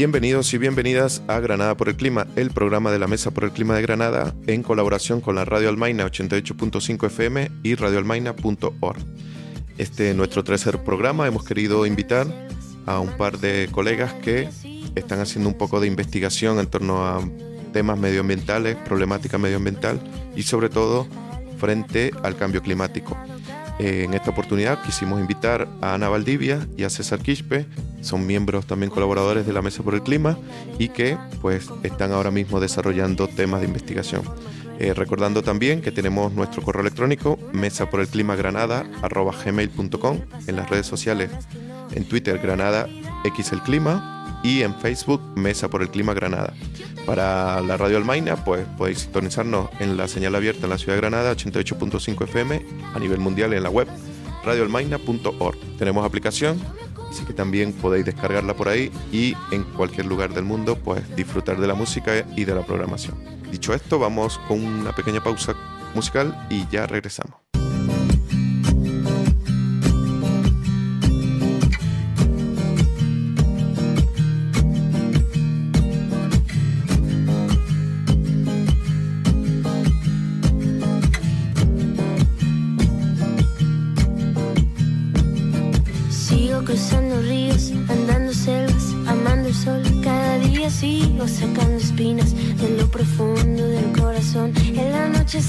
Bienvenidos y bienvenidas a Granada por el Clima, el programa de la Mesa por el Clima de Granada en colaboración con la Radio Almaina 88.5 FM y radioalmaina.org. Este nuestro tercer programa hemos querido invitar a un par de colegas que están haciendo un poco de investigación en torno a temas medioambientales, problemática medioambiental y sobre todo frente al cambio climático. Eh, en esta oportunidad quisimos invitar a Ana Valdivia y a César Quispe, son miembros también colaboradores de la Mesa por el Clima y que pues están ahora mismo desarrollando temas de investigación. Eh, recordando también que tenemos nuestro correo electrónico mesa por el clima granada gmail.com en las redes sociales en Twitter Granada Clima y en Facebook Mesa por el Clima Granada. Para la radio Almaina, pues podéis sintonizarnos en la señal abierta en la ciudad de Granada, 88.5 FM, a nivel mundial en la web radioalmaina.org. Tenemos aplicación, así que también podéis descargarla por ahí y en cualquier lugar del mundo, pues disfrutar de la música y de la programación. Dicho esto, vamos con una pequeña pausa musical y ya regresamos.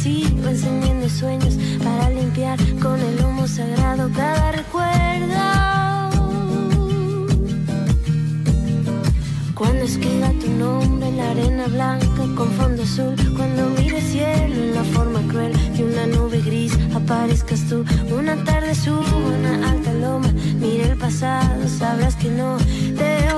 Sigo encendiendo sueños para limpiar con el humo sagrado cada recuerdo. Cuando escriba tu nombre en la arena blanca con fondo azul, cuando mire cielo en la forma cruel de una nube gris, aparezcas tú. Una tarde subo una alta loma, mire el pasado, sabrás que no te he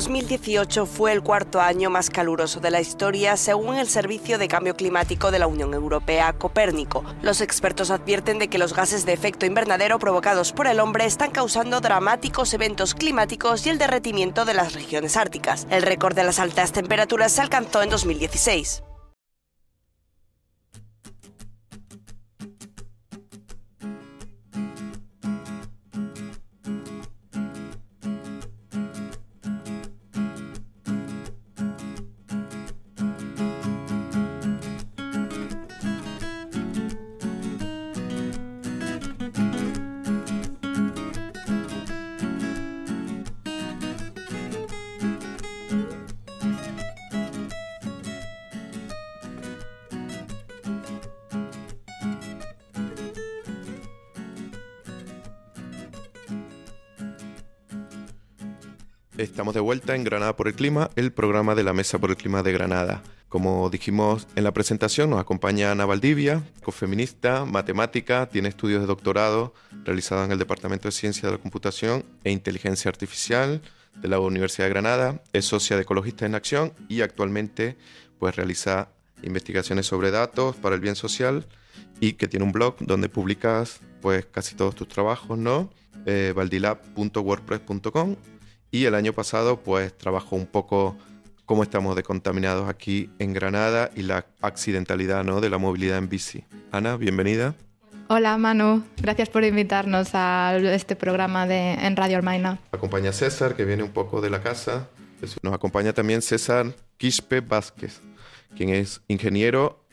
2018 fue el cuarto año más caluroso de la historia según el Servicio de Cambio Climático de la Unión Europea, Copérnico. Los expertos advierten de que los gases de efecto invernadero provocados por el hombre están causando dramáticos eventos climáticos y el derretimiento de las regiones árticas. El récord de las altas temperaturas se alcanzó en 2016. Estamos de vuelta en Granada por el Clima, el programa de la Mesa por el Clima de Granada. Como dijimos en la presentación, nos acompaña Ana Valdivia, ecofeminista, matemática, tiene estudios de doctorado realizados en el Departamento de Ciencia de la Computación e Inteligencia Artificial de la Universidad de Granada, es socia de Ecologistas en Acción y actualmente pues realiza investigaciones sobre datos para el bien social y que tiene un blog donde publicas pues casi todos tus trabajos, ¿no? Eh, valdilab.wordpress.com y el año pasado pues trabajó un poco cómo estamos decontaminados aquí en Granada y la accidentalidad ¿no? de la movilidad en bici. Ana, bienvenida. Hola Manu, gracias por invitarnos a este programa de, en Radio Almaina. Acompaña César, que viene un poco de la casa. Nos acompaña también César Quispe Vázquez, quien es ingeniero,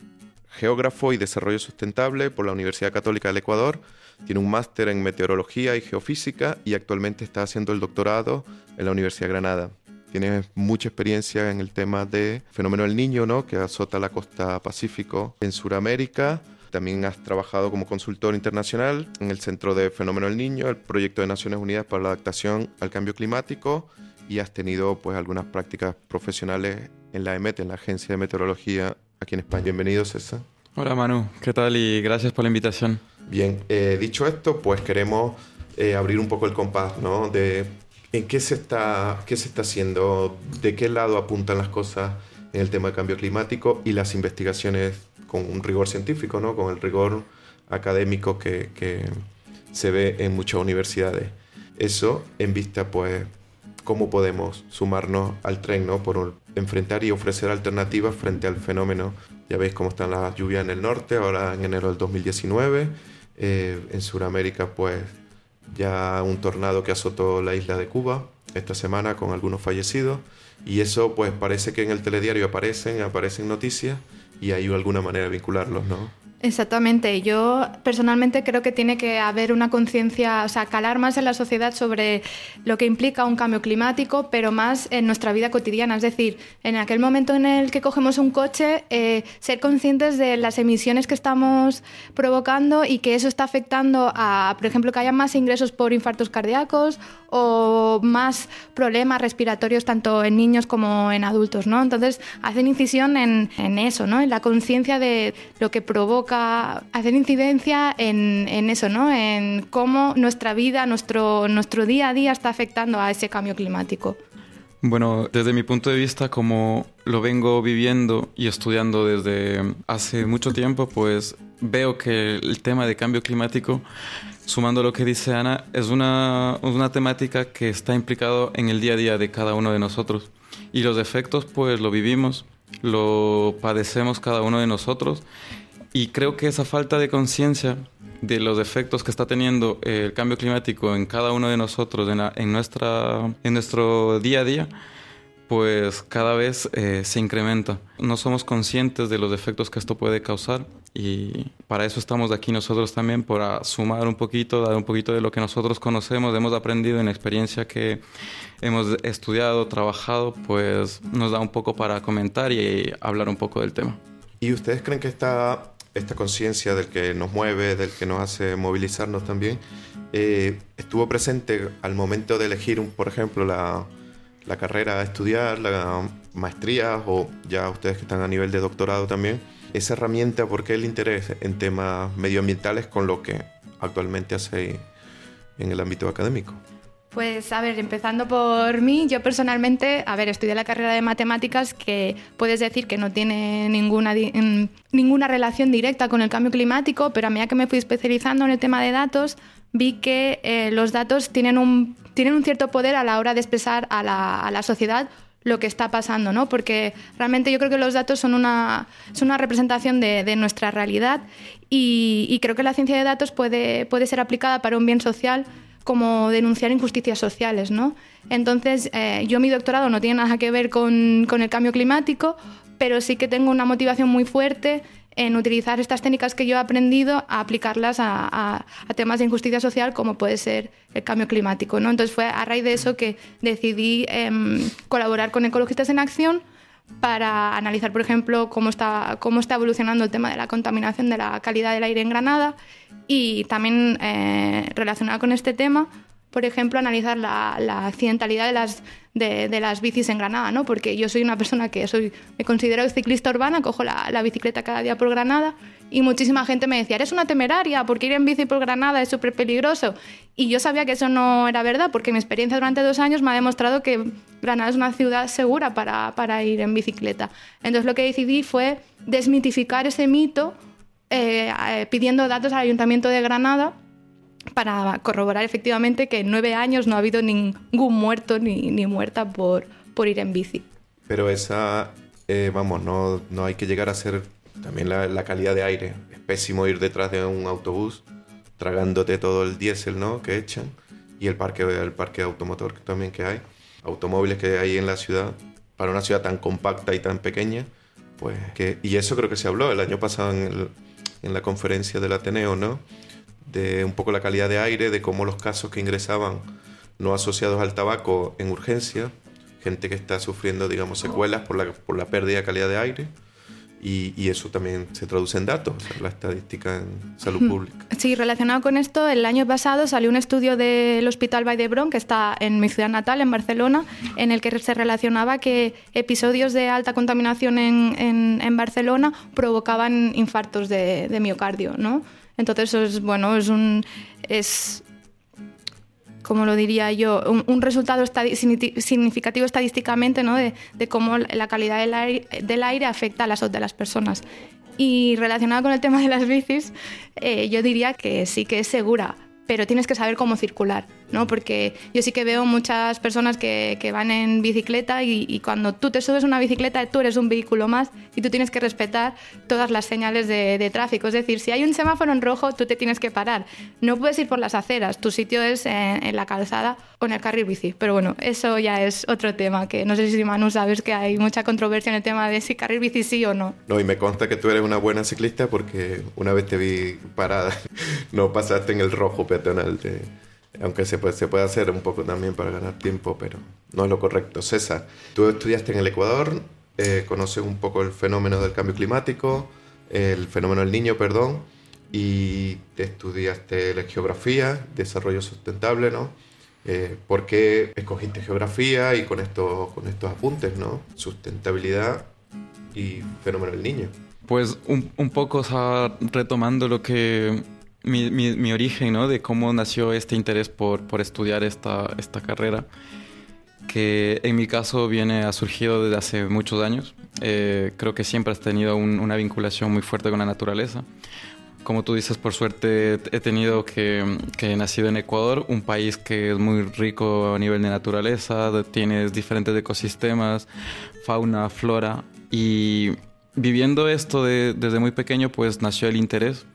geógrafo y desarrollo sustentable por la Universidad Católica del Ecuador tiene un máster en meteorología y geofísica y actualmente está haciendo el doctorado en la Universidad de Granada. Tiene mucha experiencia en el tema de fenómeno del niño, ¿no? que azota la costa Pacífico en Sudamérica. También has trabajado como consultor internacional en el Centro de Fenómeno del Niño, el proyecto de Naciones Unidas para la Adaptación al Cambio Climático y has tenido pues algunas prácticas profesionales en la EMET, en la Agencia de Meteorología aquí en España. Bienvenido, César. Hola Manu, ¿qué tal? Y gracias por la invitación. Bien, eh, dicho esto, pues queremos eh, abrir un poco el compás, ¿no? De en qué se, está, qué se está haciendo, de qué lado apuntan las cosas en el tema de cambio climático y las investigaciones con un rigor científico, ¿no? Con el rigor académico que, que se ve en muchas universidades. Eso en vista, pues, cómo podemos sumarnos al tren, ¿no? Por enfrentar y ofrecer alternativas frente al fenómeno. Ya veis cómo están las lluvias en el norte, ahora en enero del 2019 eh, en Sudamérica, pues ya un tornado que azotó la isla de Cuba esta semana con algunos fallecidos. Y eso, pues parece que en el telediario aparecen, aparecen noticias y hay alguna manera de vincularlos, ¿no? Exactamente. Yo personalmente creo que tiene que haber una conciencia, o sea, calar más en la sociedad sobre lo que implica un cambio climático, pero más en nuestra vida cotidiana. Es decir, en aquel momento en el que cogemos un coche, eh, ser conscientes de las emisiones que estamos provocando y que eso está afectando a, por ejemplo, que haya más ingresos por infartos cardíacos o más problemas respiratorios tanto en niños como en adultos, ¿no? Entonces, hacen incisión en, en eso, ¿no? En la conciencia de lo que provoca hacer incidencia en, eso, ¿no? En cómo nuestra vida, nuestro, nuestro día a día está afectando a ese cambio climático. Bueno, desde mi punto de vista, como lo vengo viviendo y estudiando desde hace mucho tiempo, pues veo que el tema de cambio climático, sumando lo que dice Ana, es una, una temática que está implicado en el día a día de cada uno de nosotros. Y los efectos, pues lo vivimos, lo padecemos cada uno de nosotros y creo que esa falta de conciencia de los efectos que está teniendo el cambio climático en cada uno de nosotros, en, nuestra, en nuestro día a día, pues cada vez eh, se incrementa. No somos conscientes de los efectos que esto puede causar y para eso estamos aquí nosotros también, para sumar un poquito, dar un poquito de lo que nosotros conocemos, hemos aprendido en la experiencia que hemos estudiado, trabajado, pues nos da un poco para comentar y hablar un poco del tema. ¿Y ustedes creen que está esta conciencia del que nos mueve, del que nos hace movilizarnos también, eh, estuvo presente al momento de elegir, por ejemplo, la, la carrera a estudiar, la maestría o ya ustedes que están a nivel de doctorado también, esa herramienta, ¿por qué el interés en temas medioambientales con lo que actualmente hace en el ámbito académico? Pues a ver, empezando por mí, yo personalmente, a ver, estudié la carrera de matemáticas que puedes decir que no tiene ninguna, ninguna relación directa con el cambio climático, pero a medida que me fui especializando en el tema de datos, vi que eh, los datos tienen un, tienen un cierto poder a la hora de expresar a la, a la sociedad lo que está pasando, ¿no? Porque realmente yo creo que los datos son una, son una representación de, de nuestra realidad y, y, creo que la ciencia de datos puede, puede ser aplicada para un bien social como denunciar injusticias sociales, ¿no? Entonces, eh, yo mi doctorado no tiene nada que ver con, con, el cambio climático, pero sí que tengo una motivación muy fuerte en utilizar estas técnicas que yo he aprendido a aplicarlas a, temas de injusticia social como puede ser el cambio climático. ¿no? Entonces fue a raíz de eso que decidí eh, colaborar con Ecologistas en Acción para analizar, por ejemplo, cómo está, cómo está evolucionando el tema de la contaminación de la calidad del aire en Granada y también eh, relacionado con este tema, por ejemplo, analizar la, accidentalidad de las, de, las bicis en Granada, ¿no? Porque yo soy una persona que soy, me considero ciclista urbana, cojo la, la bicicleta cada día por Granada y muchísima gente me decía, eres una temeraria porque ir en bici por Granada es súper peligroso. Y yo sabía que eso no era verdad porque mi experiencia durante dos años me ha demostrado que Granada es una ciudad segura para, para ir en bicicleta. Entonces lo que decidí fue desmitificar ese mito eh, eh, pidiendo datos al Ayuntamiento de Granada para corroborar efectivamente que en nueve años no ha habido ningún muerto ni, ni muerta por, por ir en bici. Pero esa, eh, vamos, no, no hay que llegar a ser también la, la, calidad de aire. Es pésimo ir detrás de un autobús tragándote todo el diésel ¿no? que echan y el parque, el parque automotor también que hay. Automóviles que hay en la ciudad, para una ciudad tan compacta y tan pequeña. Pues que, y eso creo que se habló el año pasado en, el, en la conferencia del Ateneo, ¿no? De un poco la calidad de aire, de cómo los casos que ingresaban no asociados al tabaco en urgencia, gente que está sufriendo, digamos, secuelas por la, por la pérdida de calidad de aire, y, y, eso también se traduce en datos, o sea, la estadística en salud pública. Sí, relacionado con esto, el año pasado salió un estudio del Hospital Vall d'Hebron, que está en mi ciudad natal, en Barcelona, en el que se relacionaba que episodios de alta contaminación en, en, en Barcelona provocaban infartos de, de miocardio, ¿no? Entonces, es, bueno, es un... Es, como lo diría yo, un, resultado significativo estadísticamente ¿no? de, de, cómo la calidad del aire, del aire, afecta a la salud de las personas. Y relacionado con el tema de las bicis, eh, yo diría que sí que es segura, pero tienes que saber cómo circular, ¿no? Porque yo sí que veo muchas personas que, que van en bicicleta y, cuando tú te subes a una bicicleta tú eres un vehículo más y tú tienes que respetar todas las señales de, de, tráfico. Es decir, si hay un semáforo en rojo, tú te tienes que parar. No puedes ir por las aceras, tu sitio es en, la calzada o en el carril bici. Pero bueno, eso ya es otro tema, que no sé si Manu sabes que hay mucha controversia en el tema de si carril bici sí o no. No, y me consta que tú eres una buena ciclista porque una vez te vi parada, no pasaste en el rojo peatonal aunque se puede, se puede hacer un poco también para ganar tiempo, pero no es lo correcto. César, tú estudiaste en el Ecuador, eh, conoces un poco el fenómeno del cambio climático, el fenómeno del niño, perdón, y te estudiaste la geografía, desarrollo sustentable, ¿no? Eh, ¿Por qué escogiste geografía y con, esto, con estos apuntes, ¿no? Sustentabilidad y fenómeno del niño. Pues un, un poco o sea, retomando lo que mi, mi, mi, origen, ¿no? De cómo nació este interés por, por estudiar esta, esta carrera, que en mi caso viene, ha surgido desde hace muchos años. Eh, creo que siempre has tenido un, una vinculación muy fuerte con la naturaleza. Como tú dices, por suerte he tenido que, que he nacido en Ecuador, un país que es muy rico a nivel de naturaleza, tienes diferentes ecosistemas, fauna, flora, y viviendo esto de, desde muy pequeño, pues nació el interés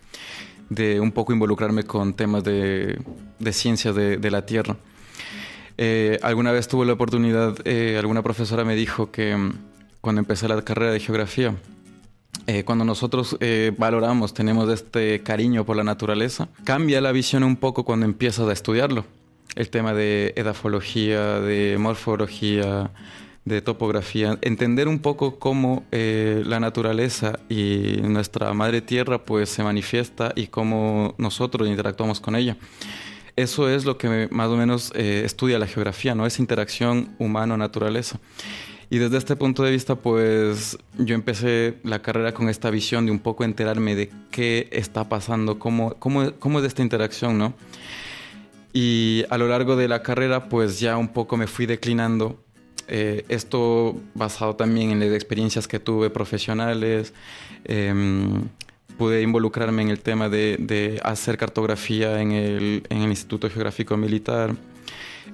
de un poco involucrarme con temas de, de ciencias de, de, la Tierra. Eh, alguna vez tuve la oportunidad, eh, alguna profesora me dijo que mm, cuando empecé la carrera de geografía, eh, cuando nosotros eh, valoramos, tenemos este cariño por la naturaleza, cambia la visión un poco cuando empiezas a estudiarlo. El tema de edafología, de morfología, de topografía, entender un poco cómo eh, la naturaleza y nuestra madre tierra pues se manifiesta y cómo nosotros interactuamos con ella. Eso es lo que más o menos eh, estudia la geografía, ¿no? Esa interacción humano-naturaleza. Y desde este punto de vista, pues yo empecé la carrera con esta visión de un poco enterarme de qué está pasando, cómo, cómo, cómo es esta interacción, ¿no? Y a lo largo de la carrera, pues ya un poco me fui declinando. Eh, esto basado también en las experiencias que tuve profesionales. Em, pude involucrarme en el tema de, hacer cartografía en el, en el, Instituto Geográfico Militar.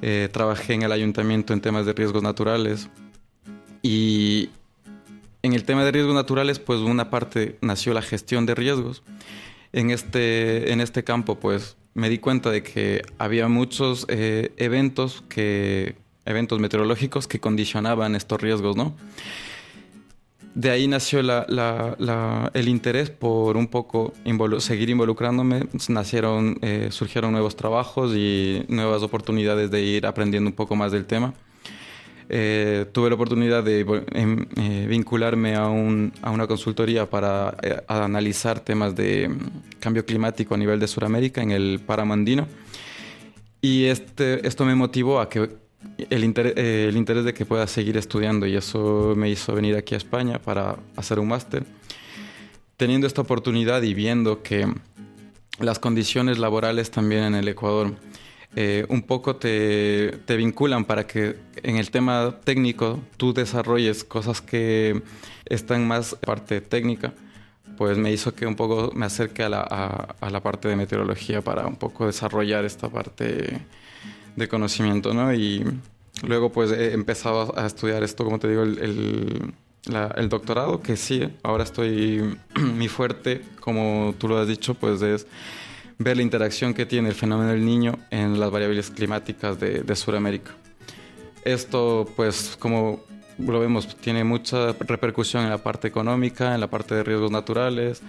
Eh, trabajé en el ayuntamiento en temas de riesgos naturales. Y en el tema de riesgos naturales, pues una parte nació la gestión de riesgos. En este, en este campo, pues me di cuenta de que había muchos eh, eventos que eventos meteorológicos que condicionaban estos riesgos, ¿no? De ahí nació el interés por un poco seguir involucrándome. Nacieron, eh, surgieron nuevos trabajos y nuevas oportunidades de ir aprendiendo un poco más del tema. Eh, tuve la oportunidad de em, eh, vincularme a, una consultoría para eh, analizar temas de mm, cambio climático a nivel de Sudamérica en el Paramandino. Y este, esto me motivó a que el, el interés de que pueda seguir estudiando y eso me hizo venir aquí a España para hacer un máster. Teniendo esta oportunidad y viendo que las condiciones laborales también en el Ecuador eh, un poco te, vinculan para que en el tema técnico tú desarrolles cosas que están más parte técnica, pues me hizo que un poco me acerque a la, parte de meteorología para un poco desarrollar esta parte de conocimiento, ¿no? Y luego pues he empezado a estudiar esto, como te digo, el, doctorado, que sí, ahora estoy, mi fuerte, como tú lo has dicho, pues es ver la interacción que tiene el fenómeno del niño en las variables climáticas de, de Sudamérica. Esto, pues, como lo vemos, tiene mucha repercusión en la parte económica, en la parte de riesgos naturales,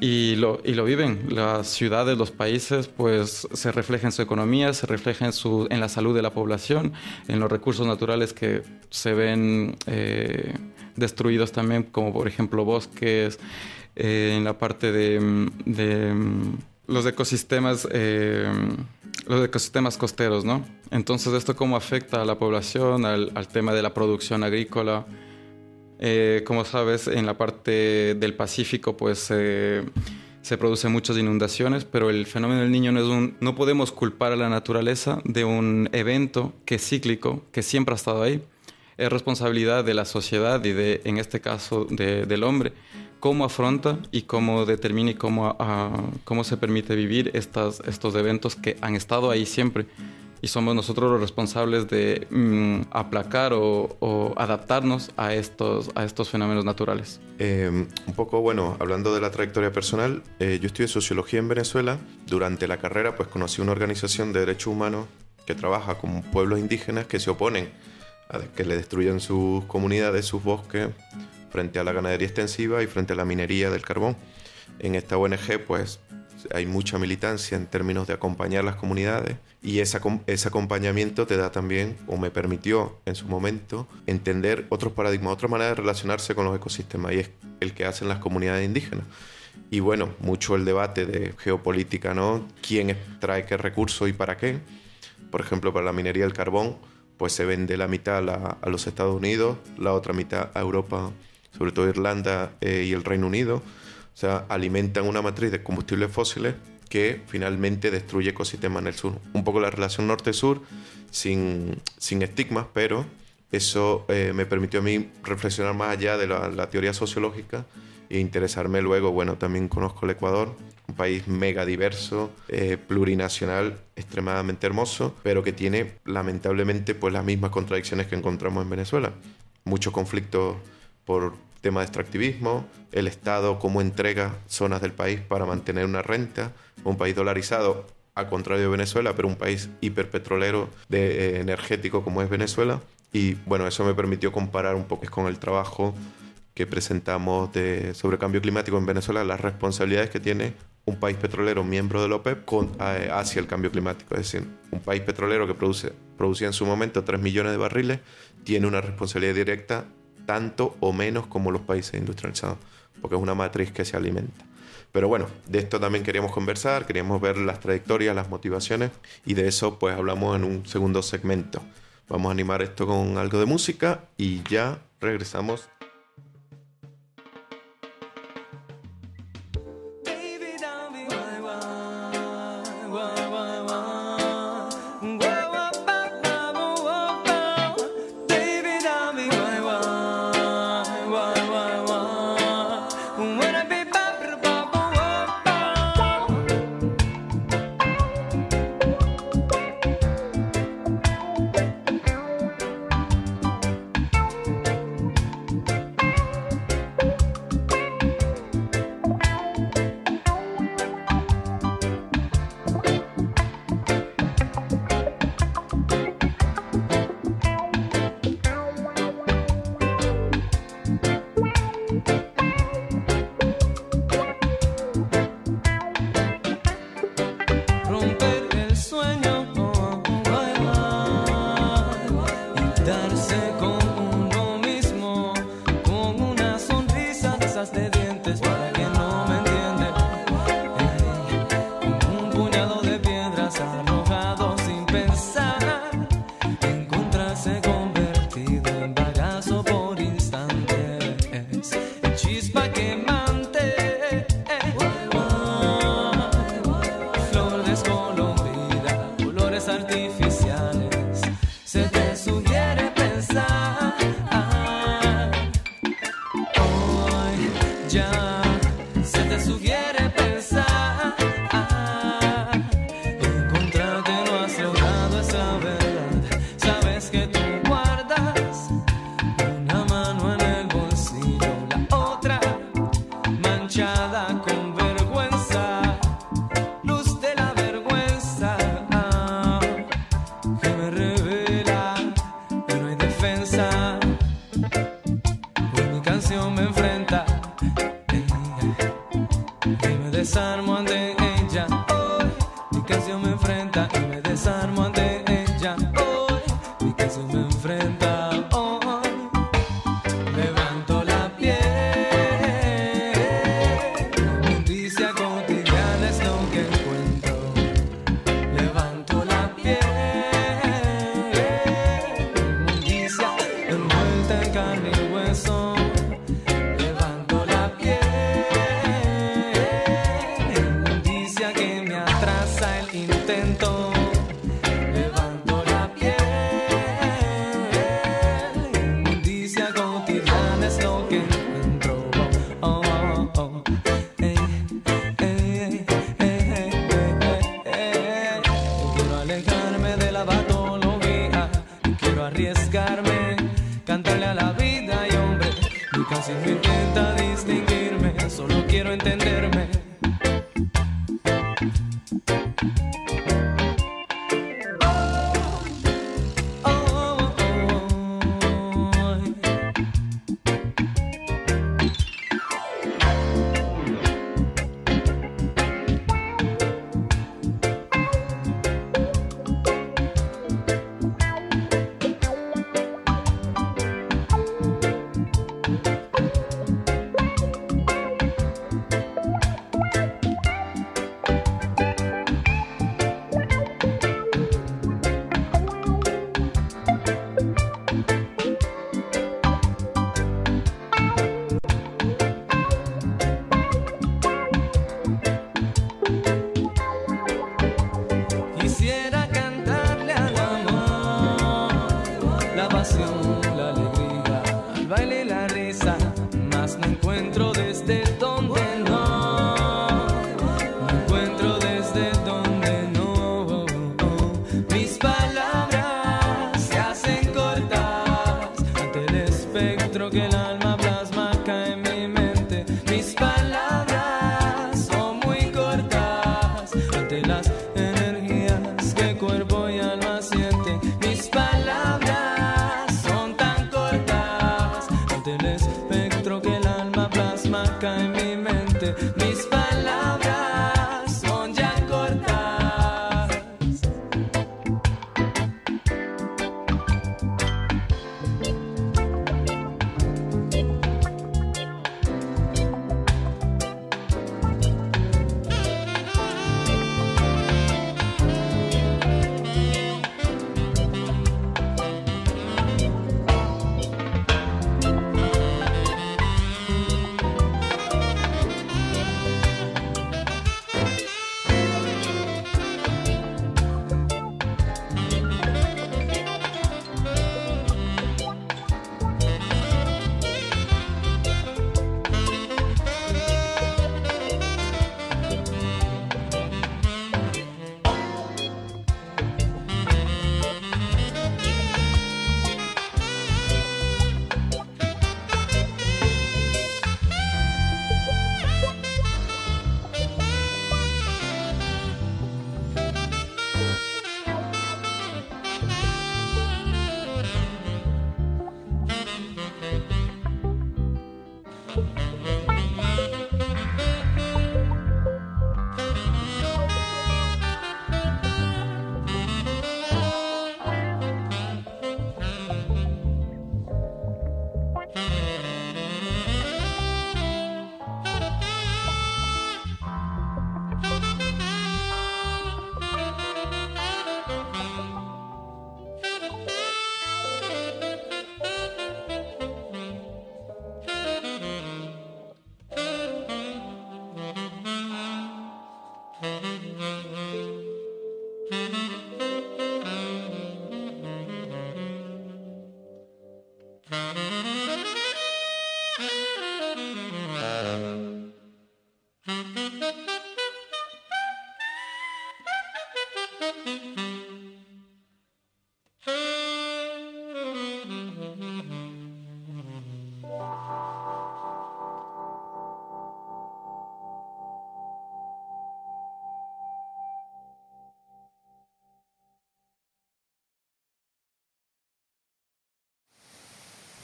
y lo, y lo viven. Las ciudades, los países, pues se refleja en su economía, se refleja en, su, en la salud de la población, en los recursos naturales que se ven eh, destruidos también, como por ejemplo bosques, eh, en la parte de, de los ecosistemas, eh, los ecosistemas costeros, ¿no? Entonces, ¿esto cómo afecta a la población, al, tema de la producción agrícola? Eh, como sabes, en la parte del Pacífico, pues se producen muchas inundaciones, pero el fenómeno del niño no es un... No podemos culpar a la naturaleza de un evento que es cíclico, que siempre ha estado ahí. Es responsabilidad de la sociedad y de, en este caso, del hombre cómo afronta y cómo determina y cómo, ah, cómo se permite vivir estas, estos eventos que han estado ahí siempre. Y somos nosotros los responsables de mm, aplacar o, adaptarnos a estos, a estos fenómenos naturales. Em, un poco, bueno, hablando de la trayectoria personal, eh, yo estudié sociología en Venezuela. Durante la carrera, pues conocí una organización de derechos humanos que trabaja con pueblos indígenas que se oponen a que le destruyan sus comunidades, sus bosques, frente a la ganadería extensiva y frente a la minería del carbón. En esta ONG pues hay mucha militancia en términos de acompañar las comunidades y ese acompañamiento te da también, o me permitió en su momento, entender otros paradigmas, otra manera de relacionarse con los ecosistemas y es el que hacen las comunidades indígenas. Y bueno, mucho el debate de geopolítica, ¿no? ¿Quién extrae qué recurso y para qué? Por ejemplo, para la minería del carbón, pues se vende la mitad a, a los Estados Unidos, la otra mitad a Europa sobre todo Irlanda eh, y el Reino Unido, o sea, alimentan una matriz de combustibles fósiles que finalmente destruye ecosistemas en el sur. Un poco la relación norte-sur sin, sin estigmas, pero eso eh, me permitió a mí reflexionar más allá de la, teoría sociológica e interesarme luego, bueno, también conozco el Ecuador, un país mega diverso, eh, plurinacional, extremadamente hermoso, pero que tiene lamentablemente pues las mismas contradicciones que encontramos en Venezuela. Muchos conflictos por tema de extractivismo, el Estado cómo entrega zonas del país para mantener una renta, un país dolarizado, a contrario de Venezuela, pero un país hiperpetrolero de, eh, energético como es Venezuela. Y bueno, eso me permitió comparar un poco con el trabajo que presentamos de, sobre cambio climático en Venezuela, las responsabilidades que tiene un país petrolero miembro de la OPEP con, hacia el cambio climático. Es decir, un país petrolero que produce, producía en su momento 3 millones de barriles tiene una responsabilidad directa tanto o menos como los países industrializados, porque es una matriz que se alimenta. Pero bueno, de esto también queríamos conversar, queríamos ver las trayectorias, las motivaciones y de eso pues hablamos en un segundo segmento. Vamos a animar esto con algo de música y ya regresamos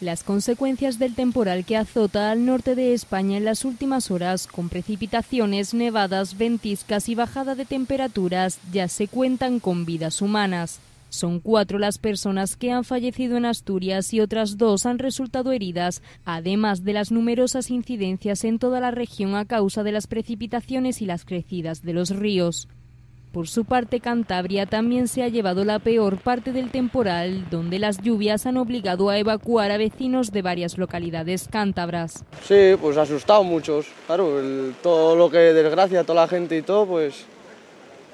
Las consecuencias del temporal que azota al norte de España en las últimas horas, con precipitaciones, nevadas, ventiscas y bajada de temperaturas, ya se cuentan con vidas humanas. Son cuatro las personas que han fallecido en Asturias y otras dos han resultado heridas, además de las numerosas incidencias en toda la región a causa de las precipitaciones y las crecidas de los ríos. Por su parte, Cantabria también se ha llevado la peor parte del temporal, donde las lluvias han obligado a evacuar a vecinos de varias localidades cántabras. Sí, pues ha asustado muchos. Claro, todo lo que desgracia a toda la gente y todo, pues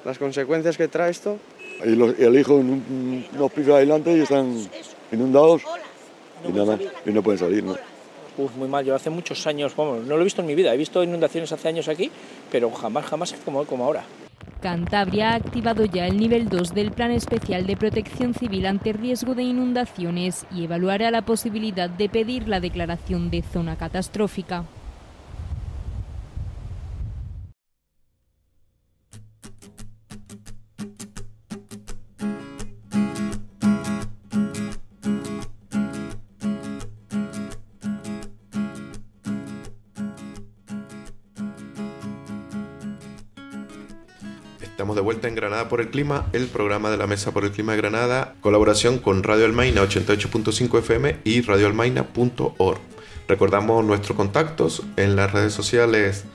las consecuencias que trae esto. Y el hijo en unos pisos adelante y están inundados y, nada, y no pueden salir. ¿no? Uf, muy mal. Yo hace muchos años, bueno, no lo he visto en mi vida. He visto inundaciones hace años aquí, pero jamás, jamás como, como ahora. Cantabria ha activado ya el nivel 2 del Plan Especial de Protección Civil ante riesgo de inundaciones y evaluará la posibilidad de pedir la declaración de zona catastrófica. De vuelta en Granada por el Clima, el programa de la Mesa por el Clima de Granada, colaboración con Radio Almaina 88.5 FM y radioalmaina.org. Recordamos nuestros contactos en las redes sociales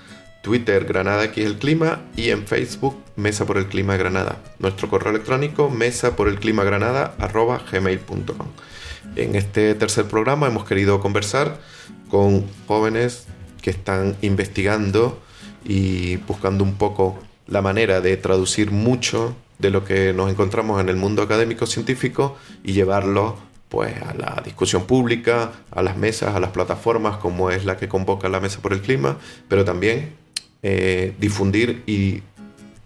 Twitter Granada X el Clima y en Facebook Mesa por el Clima de Granada. Nuestro correo electrónico mesa por el clima granada gmail.com. En este tercer programa hemos querido conversar con jóvenes que están investigando y buscando un poco la manera de traducir mucho de lo que nos encontramos en el mundo académico científico y llevarlo pues a la discusión pública, a las mesas, a las plataformas como es la que convoca la Mesa por el Clima, pero también eh, difundir y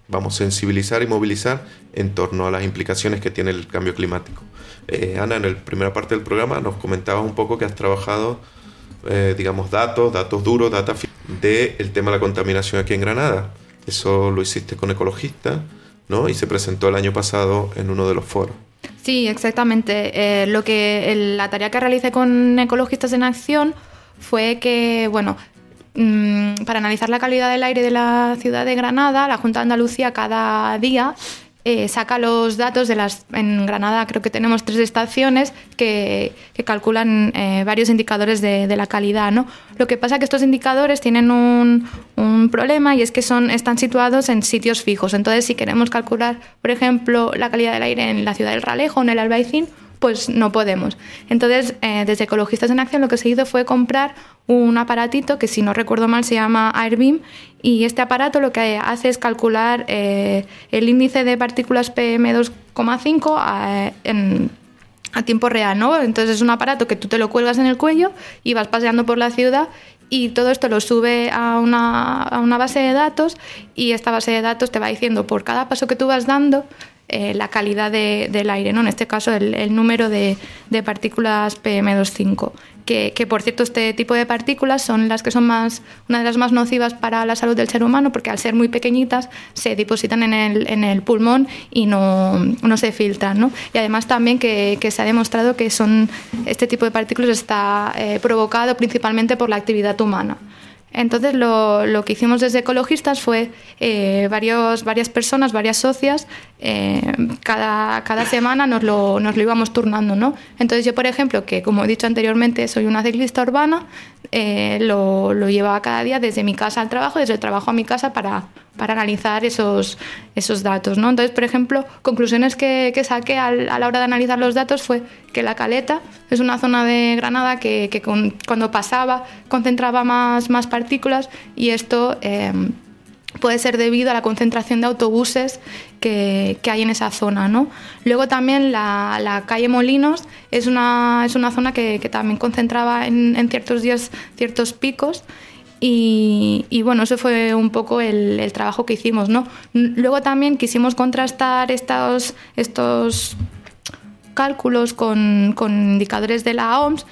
vamos sensibilizar y movilizar en torno a las implicaciones que tiene el cambio climático. Eh, Ana, en la primera parte del programa nos comentabas un poco que has trabajado, eh, digamos, datos, datos duros, datos del tema de la contaminación aquí en Granada. Eso lo hiciste con ecologistas, ¿no? Y se presentó el año pasado en uno de los foros. Sí, exactamente. Eh, lo que la tarea que realicé con ecologistas en acción fue que, bueno, mm, para analizar la calidad del aire de la ciudad de Granada, la Junta de Andalucía cada día eh, saca los datos de las. En Granada creo que tenemos tres estaciones que, calculan eh, varios indicadores de, la calidad. ¿no? Lo que pasa es que estos indicadores tienen un, un, problema y es que son, están situados en sitios fijos. Entonces, si queremos calcular, por ejemplo, la calidad del aire en la ciudad del Ralejo o en el Albaicín, pues no podemos. Entonces, eh, desde Ecologistas en Acción lo que se hizo fue comprar un aparatito que, si no recuerdo mal, se llama Airbeam y este aparato lo que hace es calcular eh, el índice de partículas PM2,5 a, a tiempo real, ¿no? Entonces es un aparato que tú te lo cuelgas en el cuello y vas paseando por la ciudad y todo esto lo sube a una, a una base de datos y esta base de datos te va diciendo por cada paso que tú vas dando eh, la calidad del aire, ¿no? en este caso el, número de, partículas PM2,5. Que, que, por cierto este tipo de partículas son las que son más, una de las más nocivas para la salud del ser humano porque al ser muy pequeñitas se depositan en el, pulmón y no, no se filtran. ¿no? Y además también que, que, se ha demostrado que son, este tipo de partículas está eh, provocado principalmente por la actividad humana. Entonces lo, que hicimos desde ecologistas fue eh, varios, varias personas, varias socias, eh, cada, cada, semana nos lo, nos lo íbamos turnando. ¿no? Entonces yo, por ejemplo, que como he dicho anteriormente, soy una ciclista urbana, eh, lo, lo llevaba cada día desde mi casa al trabajo, desde el trabajo a mi casa para, para analizar esos, esos datos. ¿no? Entonces, por ejemplo, conclusiones que, que saqué a la hora de analizar los datos fue que la caleta es una zona de Granada que, que cuando pasaba concentraba más, más partículas y esto... Eh, puede ser debido a la concentración de autobuses que, hay en esa zona. ¿no? Luego también la, calle Molinos es una, es una zona que, también concentraba en, ciertos días ciertos picos. Y, bueno, eso fue un poco el, trabajo que hicimos. ¿no? Luego también quisimos contrastar estos, estos cálculos con, con indicadores de la OMS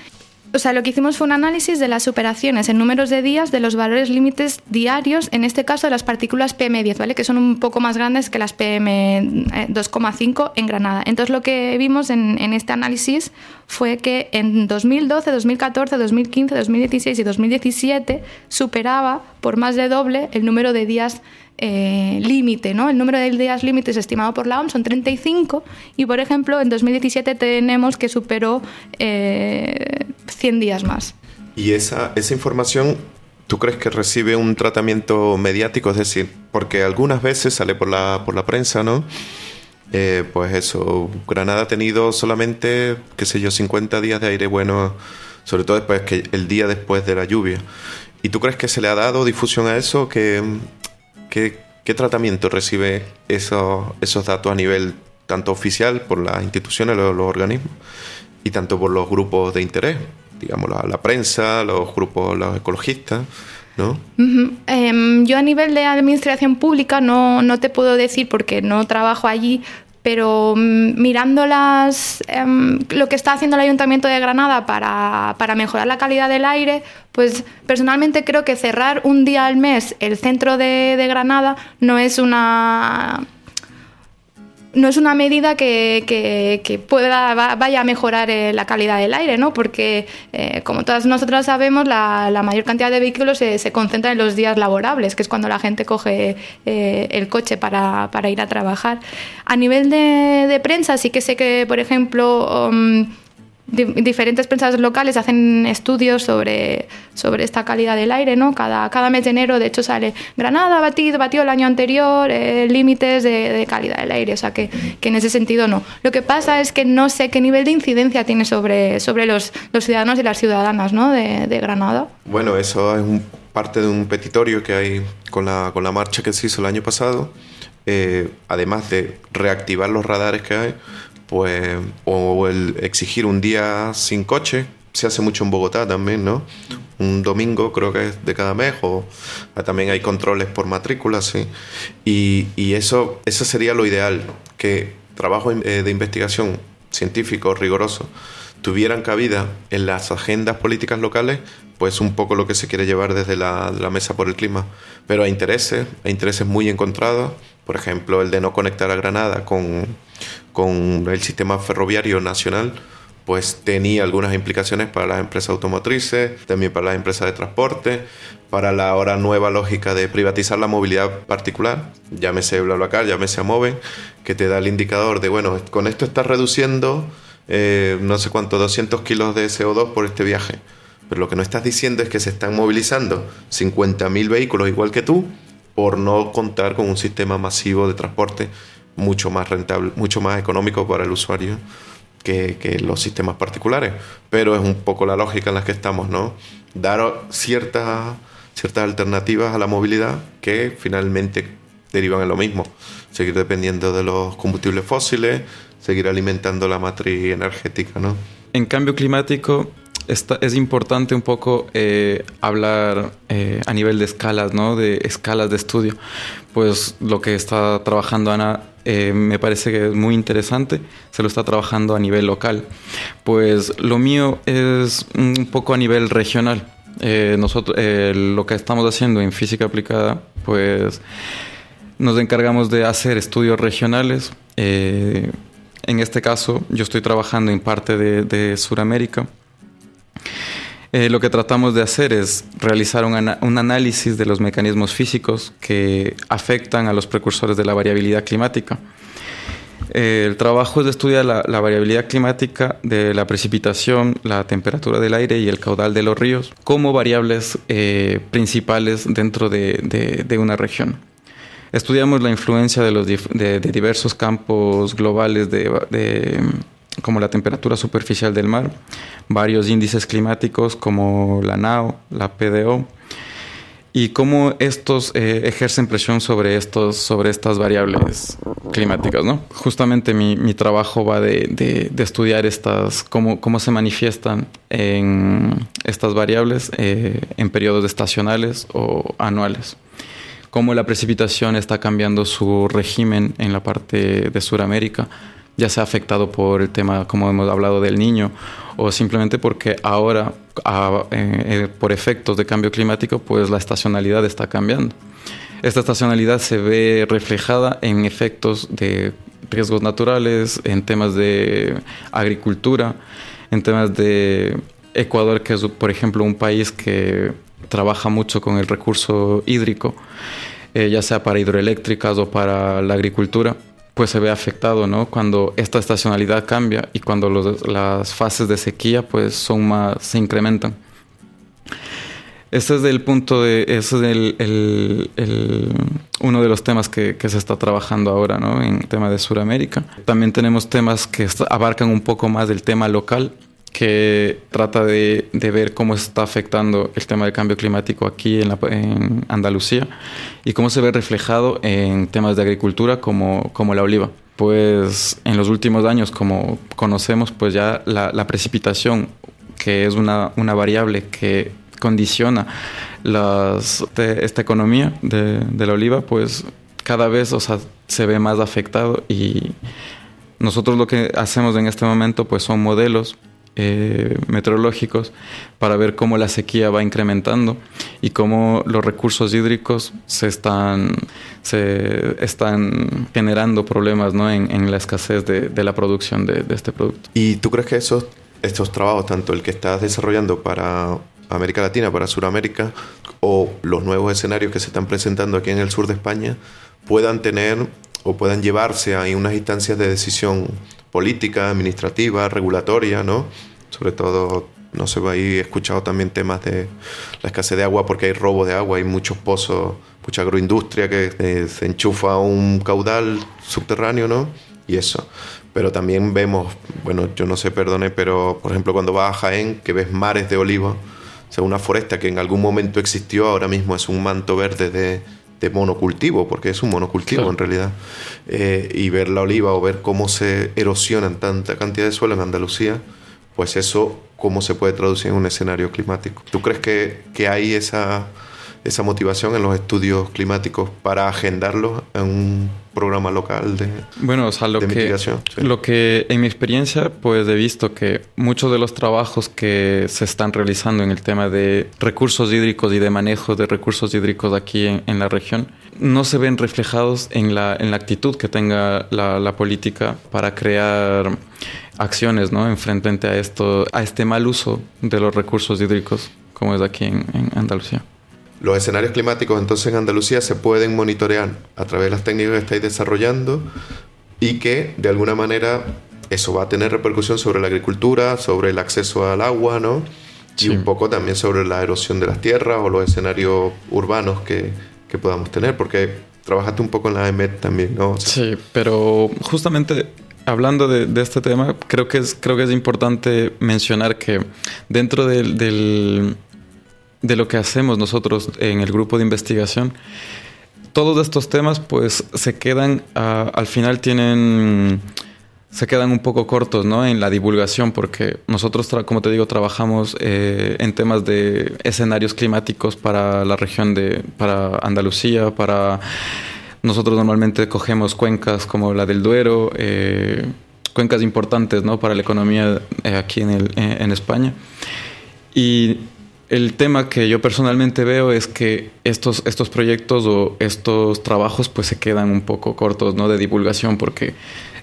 o sea, lo que hicimos fue un análisis de las operaciones en números de días de los valores límites diarios, en este caso de las partículas PM10, ¿vale? Que son un poco más grandes que las PM2,5 en Granada. Entonces, lo que vimos en, en este análisis fue que en 2012, 2014, 2015, 2016 y 2017 superaba por más de doble el número de días eh, límite, ¿no? El número de días límites estimado por la OMS son 35 y, por ejemplo, en 2017 tenemos que superó 100 eh, días más. ¿Y esa, esa información tú crees que recibe un tratamiento mediático? Es decir, porque algunas veces sale por la, por la prensa, ¿no? Eh, pues eso, Granada ha tenido solamente, qué sé yo, 50 días de aire bueno, sobre todo después que el día después de la lluvia. ¿Y tú crees que se le ha dado difusión a eso? ¿Que ¿Qué, tratamiento recibe esos, esos datos a nivel tanto oficial por las instituciones, los, los organismos, y tanto por los grupos de interés, digamos, la, prensa, los grupos, los ecologistas? ¿No? Em, yo a nivel de administración pública no, no, te puedo decir porque no trabajo allí, pero mm, mirando las, em, lo que está haciendo el Ayuntamiento de Granada para, para, mejorar la calidad del aire, pues personalmente creo que cerrar un día al mes el centro de, de Granada no es una no es una medida que, pueda, vaya a mejorar eh, la calidad del aire, ¿no? porque eh, como todas nosotras sabemos, la, mayor cantidad de vehículos se, concentra en los días laborables, que es cuando la gente coge eh, el coche para, ir a trabajar. A nivel de, prensa, sí que sé que, por ejemplo, um, diferentes prensadas locales hacen estudios sobre, sobre esta calidad del aire, ¿no? Cada, cada mes de enero, de hecho, sale Granada batido, batió el año anterior, eh, límites de, calidad del aire, o sea que, que, en ese sentido no. Lo que pasa es que no sé qué nivel de incidencia tiene sobre, sobre los, los ciudadanos y las ciudadanas ¿no? de, de Granada. Bueno, eso es parte de un petitorio que hay con la, con la marcha que se hizo el año pasado. Eh, además de reactivar los radares que hay, pues, o el exigir un día sin coche, se hace mucho en Bogotá también, ¿no? Un domingo creo que es de cada mes, o también hay controles por matrícula, sí. Y, y eso, eso sería lo ideal, que trabajo eh, de investigación científico riguroso tuvieran cabida en las agendas políticas locales, pues un poco lo que se quiere llevar desde la, la mesa por el clima. Pero hay intereses, hay intereses muy encontrados, por ejemplo, el de no conectar a Granada con, con el sistema ferroviario nacional, pues tenía algunas implicaciones para las empresas automotrices, también para las empresas de transporte, para la ahora nueva lógica de privatizar la movilidad particular, llámese BlaBlaCar, llámese Amove, que te da el indicador de, bueno, con esto estás reduciendo eh, no sé cuánto, 200 kilos de CO2 por este viaje. Pero lo que no estás diciendo es que se están movilizando 50.000 vehículos igual que tú por no contar con un sistema masivo de transporte mucho más rentable, mucho más económico para el usuario que, los sistemas particulares. Pero es un poco la lógica en la que estamos, ¿no? Dar ciertas, ciertas alternativas a la movilidad que finalmente derivan en lo mismo. Seguir dependiendo de los combustibles fósiles, seguir alimentando la matriz energética, ¿no? En cambio climático es importante un poco eh, hablar eh, a nivel de escalas, ¿no? De escalas de estudio. Pues lo que está trabajando Ana eh, me parece que es muy interesante. Se lo está trabajando a nivel local. Pues lo mío es un poco a nivel regional. nosotros lo que estamos haciendo en física aplicada, pues nos encargamos de hacer estudios regionales. en este caso, yo estoy trabajando en parte de, de Sudamérica eh, lo que tratamos de hacer es realizar un, análisis de los mecanismos físicos que afectan a los precursores de la variabilidad climática. Eh, el trabajo es de estudiar la, variabilidad climática de la precipitación, la temperatura del aire y el caudal de los ríos como variables eh, principales dentro de, una región. Estudiamos la influencia de, los de diversos campos globales de como la temperatura superficial del mar, varios índices climáticos como la NAO, la PDO, y cómo estos eh, ejercen presión sobre, estos, sobre estas variables climáticas. ¿no? Justamente mi, mi trabajo va de, de, estudiar estas, cómo, cómo se manifiestan en estas variables eh, en periodos estacionales o anuales. Cómo la precipitación está cambiando su régimen en la parte de Sudamérica, ya sea afectado por el tema, como hemos hablado, del niño, o simplemente porque ahora, a, eh, por efectos de cambio climático, pues la estacionalidad está cambiando. Esta estacionalidad se ve reflejada en efectos de riesgos naturales, en temas de agricultura, en temas de Ecuador, que es, por ejemplo, un país que trabaja mucho con el recurso hídrico, eh, ya sea para hidroeléctricas o para la agricultura pues se ve afectado, ¿no? Cuando esta estacionalidad cambia y cuando los, las fases de sequía pues son más, se incrementan. Este es el punto de, ese es el, el, el, uno de los temas que, que, se está trabajando ahora, ¿no? En tema de Sudamérica. También tenemos temas que abarcan un poco más del tema local, que trata de, de, ver cómo está afectando el tema del cambio climático aquí en, la, en, Andalucía y cómo se ve reflejado en temas de agricultura como, como la oliva. Pues en los últimos años, como conocemos, pues ya la, la precipitación, que es una, una, variable que condiciona las, de, esta economía de, de, la oliva, pues cada vez o sea, se ve más afectado y nosotros lo que hacemos en este momento pues son modelos eh, meteorológicos para ver cómo la sequía va incrementando y cómo los recursos hídricos se están, se están generando problemas ¿no? en, en, la escasez de, de la producción de, este producto. ¿Y tú crees que esos, estos trabajos, tanto el que estás desarrollando para América Latina, para Sudamérica, o los nuevos escenarios que se están presentando aquí en el sur de España, puedan tener o puedan llevarse a unas instancias de decisión política, administrativa, regulatoria, ¿no? Sobre todo, no sé, ahí he escuchado también temas de la escasez de agua porque hay robo de agua, hay muchos pozos, mucha agroindustria que eh, se enchufa a un caudal subterráneo, ¿no? Y eso. Pero también vemos, bueno, yo no sé, perdone, pero por ejemplo cuando vas a Jaén, que ves mares de oliva, o sea, una foresta que en algún momento existió, ahora mismo es un manto verde de, de monocultivo, porque es un monocultivo claro. en realidad, eh, y ver la oliva o ver cómo se erosionan tanta cantidad de suelo en Andalucía, pues eso, cómo se puede traducir en un escenario climático. ¿Tú crees que, que hay esa, esa motivación en los estudios climáticos para agendarlos en un programa local de, bueno, o sea, lo de que, mitigación? Sí. Lo que en mi experiencia pues he visto que muchos de los trabajos que se están realizando en el tema de recursos hídricos y de manejo de recursos hídricos aquí en, en la región no se ven reflejados en la, en la actitud que tenga la, la política para crear acciones ¿no? en frente a, esto, a este mal uso de los recursos hídricos como es aquí en, en Andalucía. Los escenarios climáticos entonces en Andalucía se pueden monitorear a través de las técnicas que estáis desarrollando y que de alguna manera eso va a tener repercusión sobre la agricultura, sobre el acceso al agua, ¿no? Sí. Y un poco también sobre la erosión de las tierras o los escenarios urbanos que, que podamos tener, porque trabajaste un poco en la EMET también, ¿no? O sea, sí, pero justamente hablando de, de, este tema, creo que, es, creo que es importante mencionar que dentro del, del de lo que hacemos nosotros en el grupo de investigación, todos estos temas pues se quedan, uh, al final tienen, se quedan un poco cortos ¿no? en la divulgación porque nosotros, como te digo, trabajamos eh, en temas de escenarios climáticos para la región de, para Andalucía, para... Nosotros normalmente cogemos cuencas como la del Duero, eh, cuencas importantes ¿no? para la economía eh, aquí en, el, en España. Y el tema que yo personalmente veo es que estos, estos proyectos o estos trabajos pues se quedan un poco cortos ¿no? de divulgación porque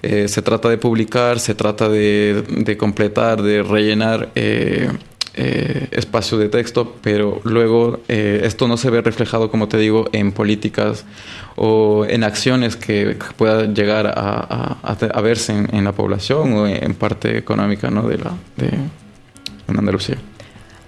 eh, se trata de publicar, se trata de, de completar, de rellenar eh, eh, espacio de texto, pero luego esto no se ve reflejado, como te digo, en políticas o en acciones que puedan llegar a, verse en, en, la población o en parte económica ¿no? de, la, de en Andalucía.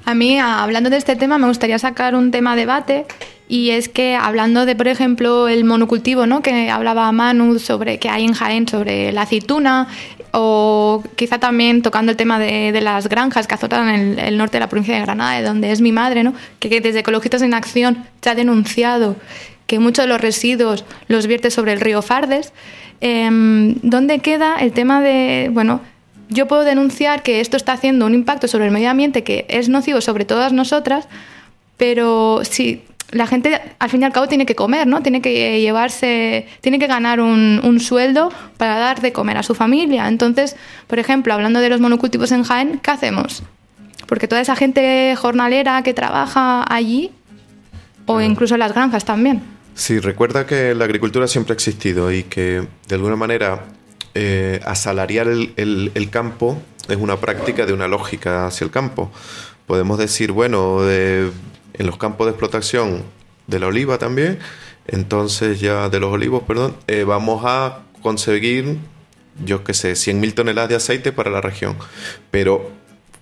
A mí, hablando de este tema, me gustaría sacar un tema debate y es que hablando de, por ejemplo, el monocultivo, ¿no? que hablaba Manu sobre que hay en Jaén sobre la aceituna, o quizá también tocando el tema de, las granjas que azotan el, el, norte de la provincia de Granada, de donde es mi madre, ¿no? que, desde Ecologistas en Acción se ha denunciado que muchos de los residuos los vierte sobre el río Fardes. Em, ¿Dónde queda el tema de, bueno, yo puedo denunciar que esto está haciendo un impacto sobre el medio ambiente que es nocivo sobre todas nosotras, pero si la gente al fin y al cabo tiene que comer, ¿no? Tiene que llevarse, tiene que ganar un, sueldo para dar de comer a su familia. Entonces, por ejemplo, hablando de los monocultivos en Jaén, ¿qué hacemos? Porque toda esa gente jornalera que trabaja allí, o incluso en las granjas también. Sí, recuerda que la agricultura siempre ha existido y que de alguna manera eh, asalariar el, campo es una práctica de una lógica hacia el campo. Podemos decir, bueno, en los campos de explotación de la oliva también, entonces ya de los olivos, perdón, eh, vamos a conseguir, yo qué sé, 100.000 toneladas de aceite para la región. Pero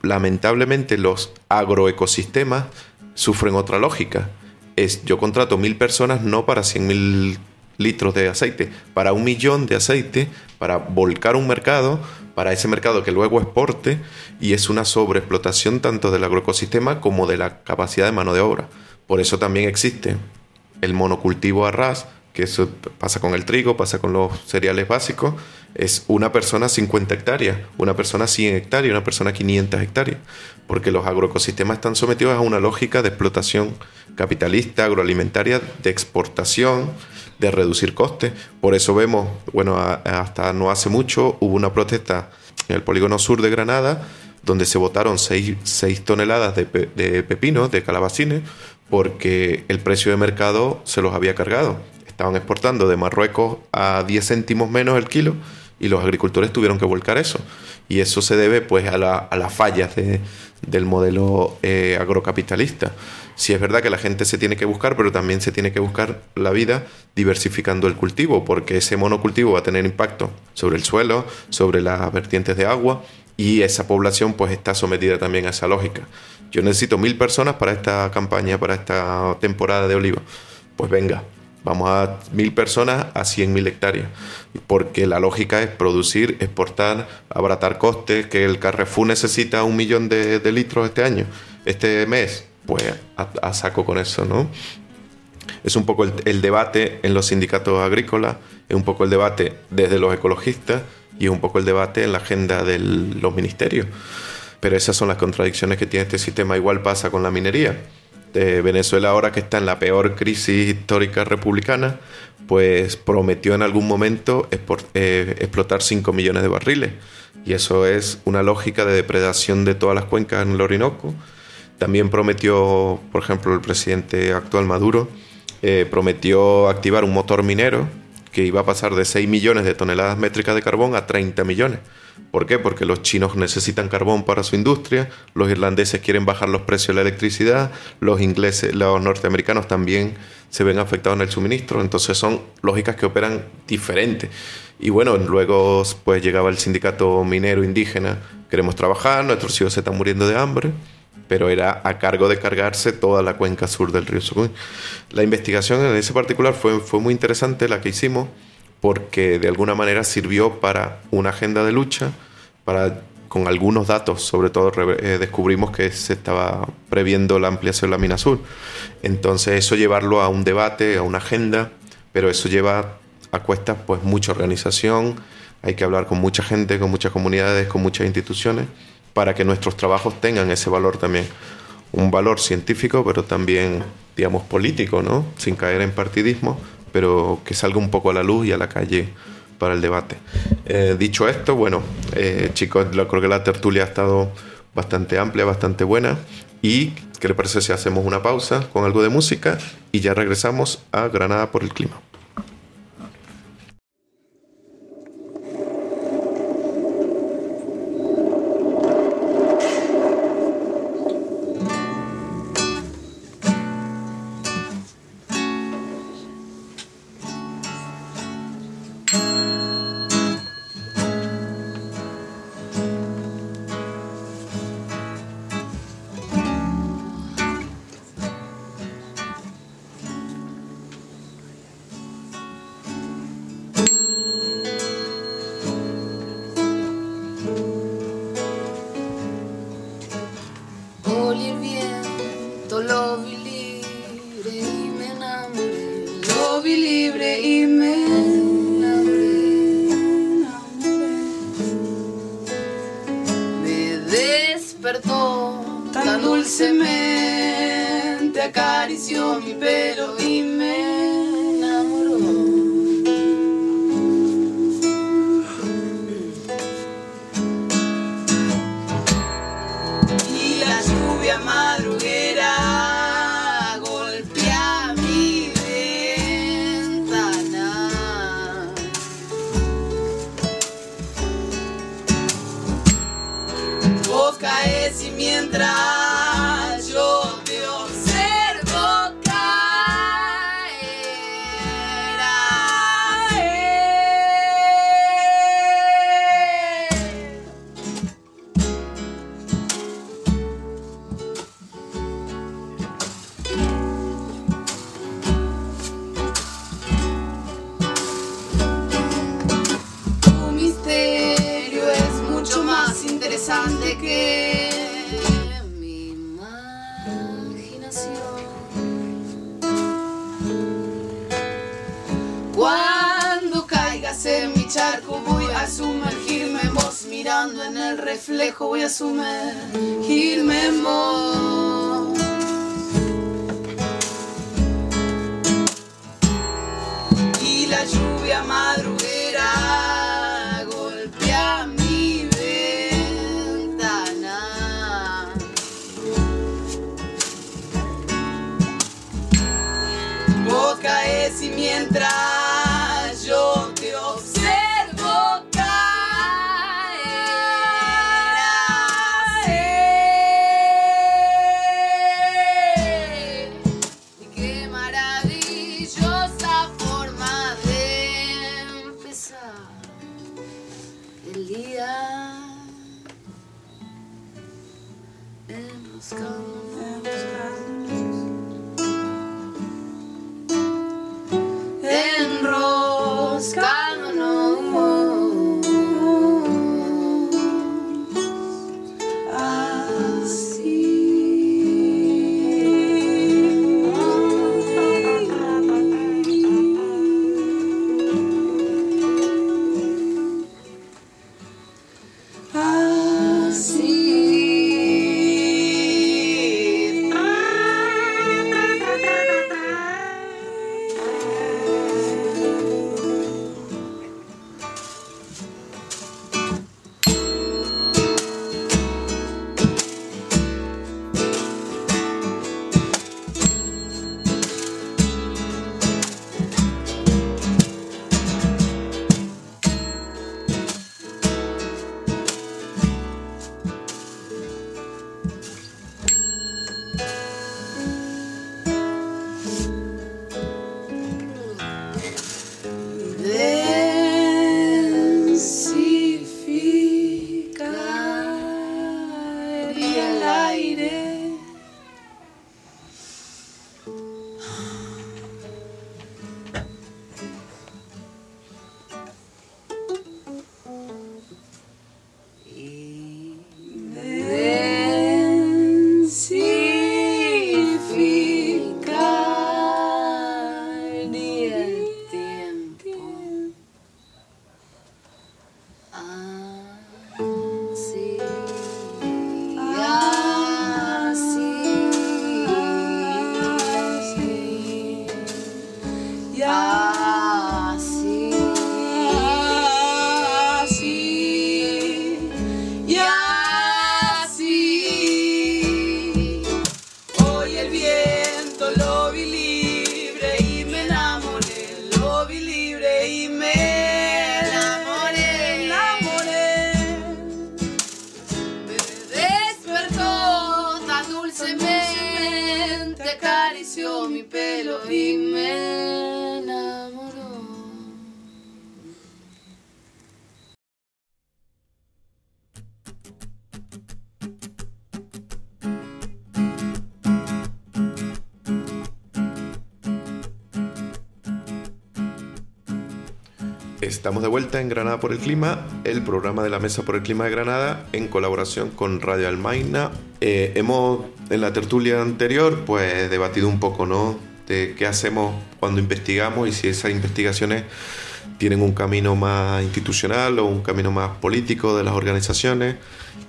lamentablemente los agroecosistemas sufren otra lógica. Es yo contrato mil personas no para 100.000 litros de aceite, para un millón de aceite, para volcar un mercado, para ese mercado que luego exporte y es una sobreexplotación tanto del agroecosistema como de la capacidad de mano de obra. Por eso también existe el monocultivo a ras, que eso pasa con el trigo, pasa con los cereales básicos, es una persona 50 hectáreas, una persona 100 hectáreas, una persona 500 hectáreas, porque los agroecosistemas están sometidos a una lógica de explotación capitalista, agroalimentaria, de exportación, de reducir costes. Por eso vemos, bueno, hasta no hace mucho hubo una protesta en el polígono sur de Granada, donde se votaron 6, toneladas de, de pepinos, de calabacines, porque el precio de mercado se los había cargado. Estaban exportando de Marruecos a 10 céntimos menos el kilo y los agricultores tuvieron que volcar eso. Y eso se debe pues a, las fallas del modelo eh, agrocapitalista. Si es verdad que la gente se tiene que buscar, pero también se tiene que buscar la vida diversificando el cultivo, porque ese monocultivo va a tener impacto sobre el suelo, sobre las vertientes de agua, y esa población pues está sometida también a esa lógica. Yo necesito mil personas para esta campaña, para esta temporada de oliva. Pues venga, Vamos a mil personas a cien mil hectáreas. Porque la lógica es producir, exportar, abratar costes, que el Carrefour necesita un millón de, litros este año, este mes. Pues a, saco con eso, ¿no? Es un poco el, debate en los sindicatos agrícolas, es un poco el debate desde los ecologistas y es un poco el debate en la agenda de los ministerios. Pero esas son las contradicciones que tiene este sistema. Igual pasa con la minería Venezuela ahora que está en la peor crisis histórica republicana, pues prometió en algún momento eh, explotar 5 millones de barriles. Y eso es una lógica de depredación de todas las cuencas en el Orinoco. También prometió, por ejemplo, el presidente actual Maduro, eh, prometió activar un motor minero que iba a pasar de 6 millones de toneladas métricas de carbón a 30 millones. ¿Por qué? Porque los chinos necesitan carbón para su industria, los irlandeses quieren bajar los precios de la electricidad, los ingleses, los norteamericanos también se ven afectados en el suministro, entonces son lógicas que operan diferentes. Y bueno, luego pues llegaba el sindicato minero indígena, queremos trabajar, nuestros hijos se están muriendo de hambre, pero era a cargo de cargarse toda la cuenca sur del río Sucuy. La investigación en ese particular fue, fue muy interesante, la que hicimos, porque de alguna manera sirvió para una agenda de lucha, para con algunos datos, sobre todo eh, descubrimos que se estaba previendo la ampliación de la mina sur. Entonces eso llevarlo a un debate, a una agenda, pero eso lleva a cuestas pues mucha organización, hay que hablar con mucha gente, con muchas comunidades, con muchas instituciones, para que nuestros trabajos tengan ese valor también. Un valor científico, pero también, digamos, político, ¿no? Sin caer en partidismo, pero que salga un poco a la luz y a la calle para el debate. Eh, dicho esto, bueno, eh, chicos, creo que la tertulia ha estado bastante amplia, bastante buena. Y, ¿qué le parece si hacemos una pausa con algo de música y ya regresamos a Granada por el clima? Estamos de vuelta en Granada por el Clima, el programa de la Mesa por el Clima de Granada, en colaboración con Radio Almaina. Eh, hemos, en la tertulia anterior, pues debatido un poco, ¿no? de qué hacemos cuando investigamos y si esas investigaciones tienen un camino más institucional o un camino más político de las organizaciones.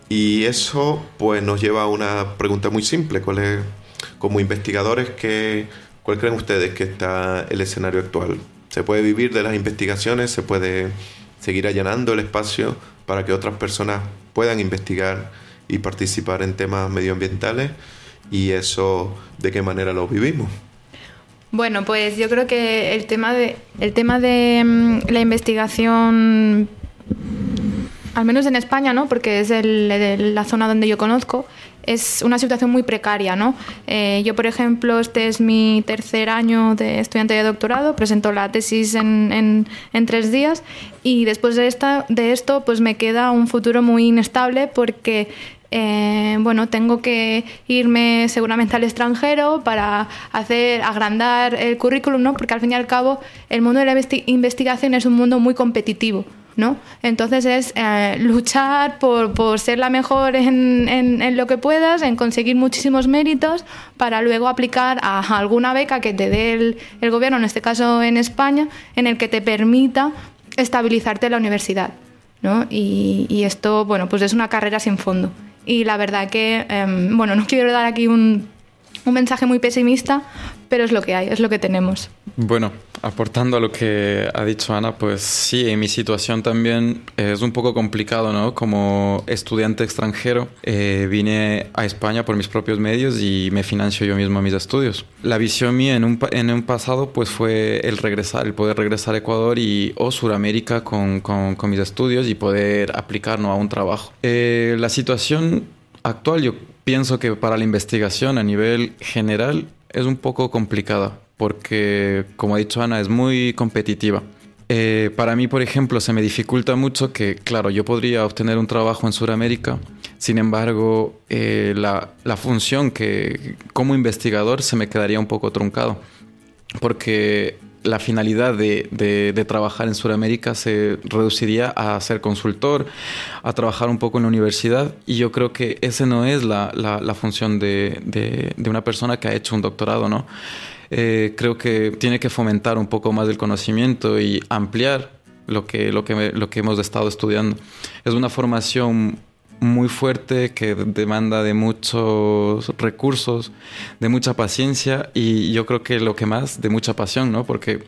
Y eso pues nos lleva a una pregunta muy simple, ¿cuál es, como investigadores, ¿qué, ¿cuál creen ustedes que está el escenario actual? ¿Se puede vivir de las investigaciones? ¿Se puede seguir allanando el espacio para que otras personas puedan investigar y participar en temas medioambientales? ¿Y eso de qué manera lo vivimos? Bueno, pues yo creo que el tema de, el tema de mm, la investigación, al menos en España, ¿no? porque es el, la zona donde yo conozco, es una situación muy precaria. ¿no? Eh, yo, por ejemplo, este es mi tercer año de estudiante de doctorado, presento la tesis en, en, tres días y después de, esta, de esto pues me queda un futuro muy inestable porque eh, bueno, tengo que irme seguramente al extranjero para hacer, agrandar el currículum, ¿no? Porque al fin y al cabo el mundo de la investigación es un mundo muy competitivo. ¿No? Entonces es eh, luchar por, ser la mejor en, en, lo que puedas, en conseguir muchísimos méritos para luego aplicar a alguna beca que te dé el, el gobierno, en este caso en España, en el que te permita estabilizarte en la universidad. ¿no? Y, y esto, bueno, pues es una carrera sin fondo y la verdad que, em, bueno, no quiero dar aquí un, un mensaje muy pesimista, pero es lo que hay, es lo que tenemos. Bueno, aportando a lo que ha dicho Ana, pues sí, en mi situación también es un poco complicado, ¿no? Como estudiante extranjero, eh, vine a España por mis propios medios y me financio yo mismo mis estudios. La visión mía en un, en un pasado, pues fue el regresar, el poder regresar a Ecuador y o Suramérica con, con, con mis estudios y poder aplicarnos a un trabajo. Eh, la situación actual, yo pienso que para la investigación a nivel general es un poco complicada porque, como ha dicho Ana, es muy competitiva. Eh, para mí, por ejemplo, se me dificulta mucho que, claro, yo podría obtener un trabajo en Sudamérica, sin embargo, eh, la, la, función que como investigador se me quedaría un poco truncado, porque la finalidad de, de, trabajar en Sudamérica se reduciría a ser consultor, a trabajar un poco en la universidad y yo creo que esa no es la, la, función de, de, una persona que ha hecho un doctorado, ¿no? Eh, creo que tiene que fomentar un poco más el conocimiento y ampliar lo que, lo que, lo que hemos estado estudiando. Es una formación muy fuerte que demanda de muchos recursos, de mucha paciencia y yo creo que lo que más, de mucha pasión, ¿no? Porque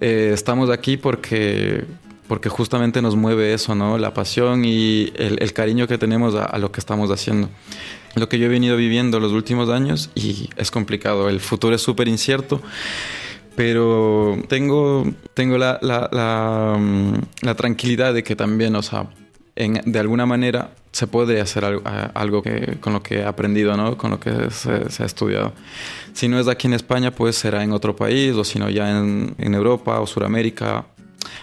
eh, estamos aquí porque, porque justamente nos mueve eso, ¿no? La pasión y el, cariño que tenemos a, lo que estamos haciendo. Lo que yo he venido viviendo los últimos años y es complicado, el futuro es súper incierto pero tengo, tengo la, la, la, mm, la, tranquilidad de que también, o sea, de alguna manera se puede hacer algo, que, con lo que he aprendido, ¿no? con lo que se, ha estudiado. Si no es aquí en España, pues será en otro país, o si no ya en, Europa o Sudamérica,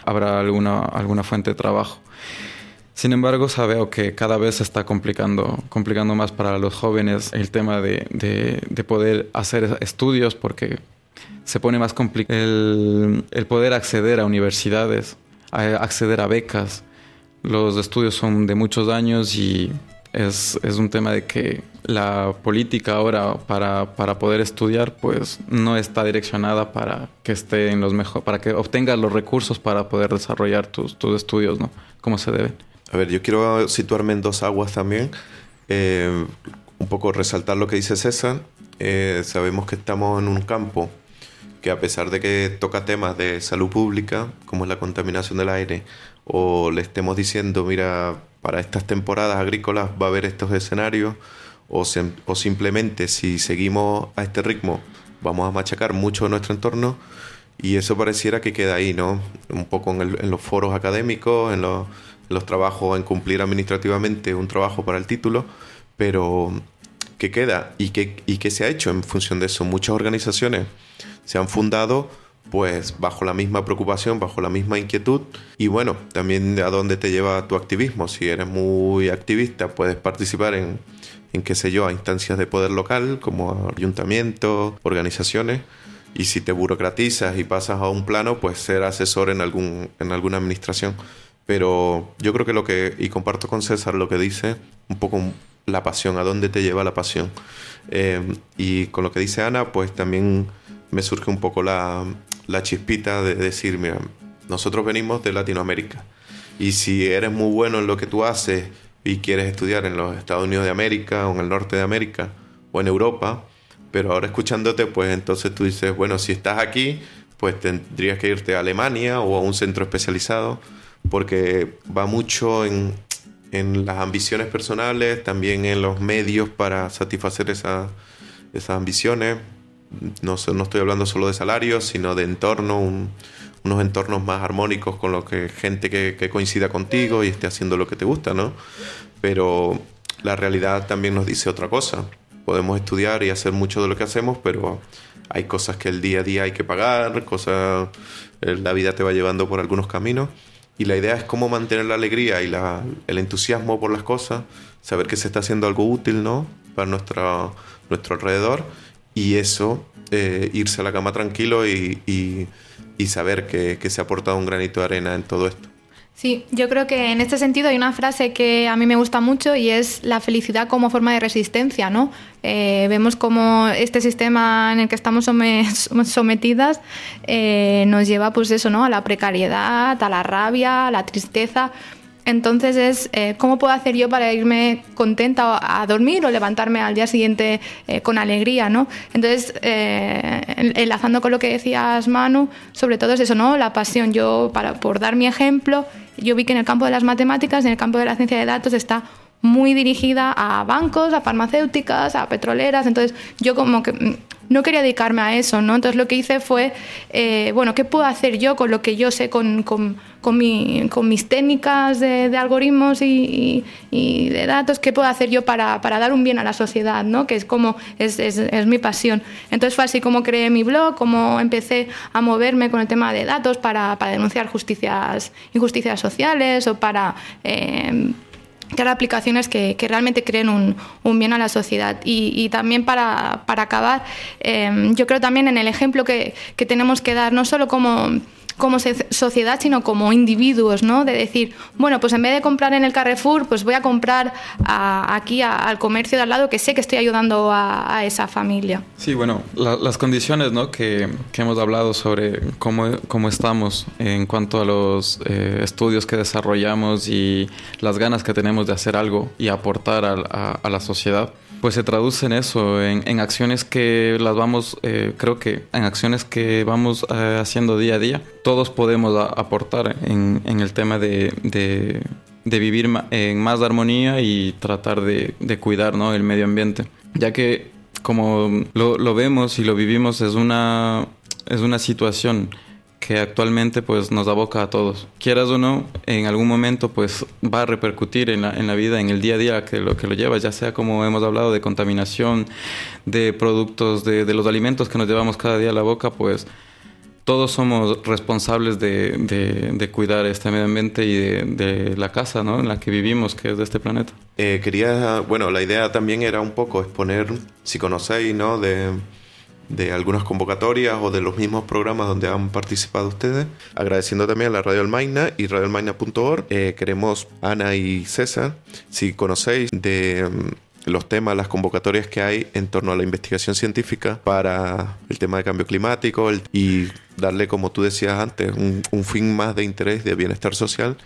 habrá alguna, alguna fuente de trabajo. Sin embargo, sabeo que cada vez se está complicando, complicando más para los jóvenes el tema de, de, poder hacer estudios porque se pone más complicado el, el poder acceder a universidades, acceder a becas los estudios son de muchos años y es, es un tema de que la política ahora para, para, poder estudiar pues no está direccionada para que esté en los mejor, para que obtengas los recursos para poder desarrollar tus, tus estudios, ¿no? Como se debe. A ver, yo quiero situarme en dos aguas también. Eh, un poco resaltar lo que dice César. Eh, sabemos que estamos en un campo que a pesar de que toca temas de salud pública, como es la contaminación del aire, o le estemos diciendo, mira, para estas temporadas agrícolas va a haber estos escenarios, o, simplemente si seguimos a este ritmo vamos a machacar mucho nuestro entorno y eso pareciera que queda ahí, ¿no? Un poco en, los foros académicos, en los, los, trabajos, en cumplir administrativamente un trabajo para el título, pero ¿qué queda? ¿Y qué, ¿Y qué se ha hecho en función de eso? Muchas organizaciones se han fundado pues bajo la misma preocupación, bajo la misma inquietud y bueno, también a dónde te lleva tu activismo. Si eres muy activista, puedes participar en, en qué sé yo, a instancias de poder local como ayuntamientos, organizaciones y si te burocratizas y pasas a un plano, pues ser asesor en, algún, en alguna administración. Pero yo creo que lo que, y comparto con César lo que dice, un poco la pasión, a dónde te lleva la pasión. Eh, y con lo que dice Ana, pues también me surge un poco la, la chispita de decir, nosotros venimos de Latinoamérica y si eres muy bueno en lo que tú haces y quieres estudiar en los Estados Unidos de América o en el norte de América o en Europa, pero ahora escuchándote, pues entonces tú dices, bueno, si estás aquí, pues tendrías que irte a Alemania o a un centro especializado, porque va mucho en, en las ambiciones personales, también en los medios para satisfacer esas ambiciones. No, estoy hablando solo de salarios, sino de entorno, unos entornos más armónicos con lo que gente que, que, coincida contigo y esté haciendo lo que te gusta, ¿no? Pero la realidad también nos dice otra cosa. Podemos estudiar y hacer mucho de lo que hacemos, pero hay cosas que el día a día hay que pagar, cosas, eh, la vida te va llevando por algunos caminos. Y la idea es cómo mantener la alegría y la, el entusiasmo por las cosas, saber que se está haciendo algo útil, ¿no? Para nuestra, nuestro alrededor y eso, eh, irse a la cama tranquilo y, y, saber que, que se ha aportado un granito de arena en todo esto. Sí, yo creo que en este sentido hay una frase que a mí me gusta mucho y es la felicidad como forma de resistencia, ¿no? Eh, vemos como este sistema en el que estamos sometidas eh, nos lleva, pues eso, ¿no? A la precariedad, a la rabia, a la tristeza. Entonces es eh, cómo puedo hacer yo para irme contenta a dormir o levantarme al día siguiente eh, con alegría, ¿no? Entonces, eh, enlazando con lo que decías Manu, sobre todo es eso, ¿no? La pasión. Yo, para, por dar mi ejemplo, yo vi que en el campo de las matemáticas, en el campo de la ciencia de datos está muy dirigida a bancos, a farmacéuticas, a petroleras. Entonces, yo como que mm, no quería dedicarme a eso, ¿no? Entonces lo que hice fue, eh, bueno, ¿qué puedo hacer yo con lo que yo sé, con, con, con, mi, con mis técnicas de, algoritmos y, de datos? ¿Qué puedo hacer yo para, para, dar un bien a la sociedad, ¿no? Que es como, es, es, es, mi pasión. Entonces fue así como creé mi blog, como empecé a moverme con el tema de datos para, para denunciar justicias, injusticias sociales o para... Eh, crear aplicaciones que, que realmente creen un, un, bien a la sociedad. Y, y también para, para acabar, eh, yo creo también en el ejemplo que, que tenemos que dar, no solo como como sociedad, sino como individuos, ¿no? De decir, bueno, pues en vez de comprar en el Carrefour, pues voy a comprar a, aquí a, al comercio de al lado que sé que estoy ayudando a, esa familia. Sí, bueno, la, las condiciones, ¿no? Que, hemos hablado sobre cómo, cómo estamos en cuanto a los eh, estudios que desarrollamos y las ganas que tenemos de hacer algo y aportar a la sociedad pues se traduce en eso, en, acciones que las vamos, eh, creo que en acciones que vamos eh, haciendo día a día. Todos podemos aportar en, el tema de, de, de, vivir en más armonía y tratar de, de cuidar ¿no? el medio ambiente. Ya que como lo, lo vemos y lo vivimos es una, es una situación que actualmente pues nos aboca a todos. Quieras o no, en algún momento pues va a repercutir en la, en la vida, en el día a día que lo que lo lleva, ya sea como hemos hablado de contaminación, de productos, de, de los alimentos que nos llevamos cada día a la boca, pues todos somos responsables de, de, cuidar este medio ambiente y de, de, la casa ¿no? en la que vivimos, que es de este planeta. Eh, quería, bueno, la idea también era un poco exponer, si conocéis, ¿no? De de algunas convocatorias o de los mismos programas donde han participado ustedes. Agradeciendo también a la Radio Almaina y radioalmaina.org. Eh, queremos, Ana y César, si conocéis de um, los temas, las convocatorias que hay en torno a la investigación científica para el tema de cambio climático y darle, como tú decías antes, un, un, fin más de interés de bienestar social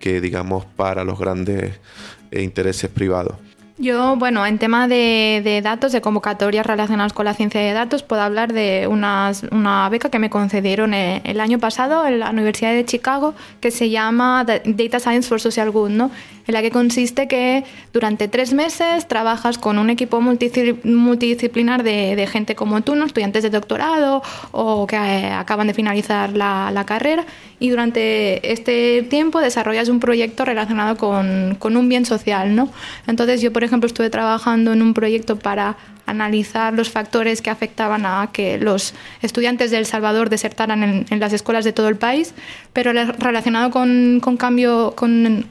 que, digamos, para los grandes eh, intereses privados. Yo, bueno, en tema de, de, datos, de convocatorias relacionadas con la ciencia de datos, puedo hablar de unas, una beca que me concedieron el, el, año pasado en la Universidad de Chicago que se llama Data Science for Social Good, ¿no? en la que consiste que durante tres meses trabajas con un equipo multidisciplinar de, de gente como tú, ¿no? estudiantes de doctorado o que eh, acaban de finalizar la, la, carrera, y durante este tiempo desarrollas un proyecto relacionado con, con un bien social. ¿no? Entonces yo, por ejemplo, estuve trabajando en un proyecto para analizar los factores que afectaban a que los estudiantes de El Salvador desertaran en, en las escuelas de todo el país, pero relacionado con, con cambio, con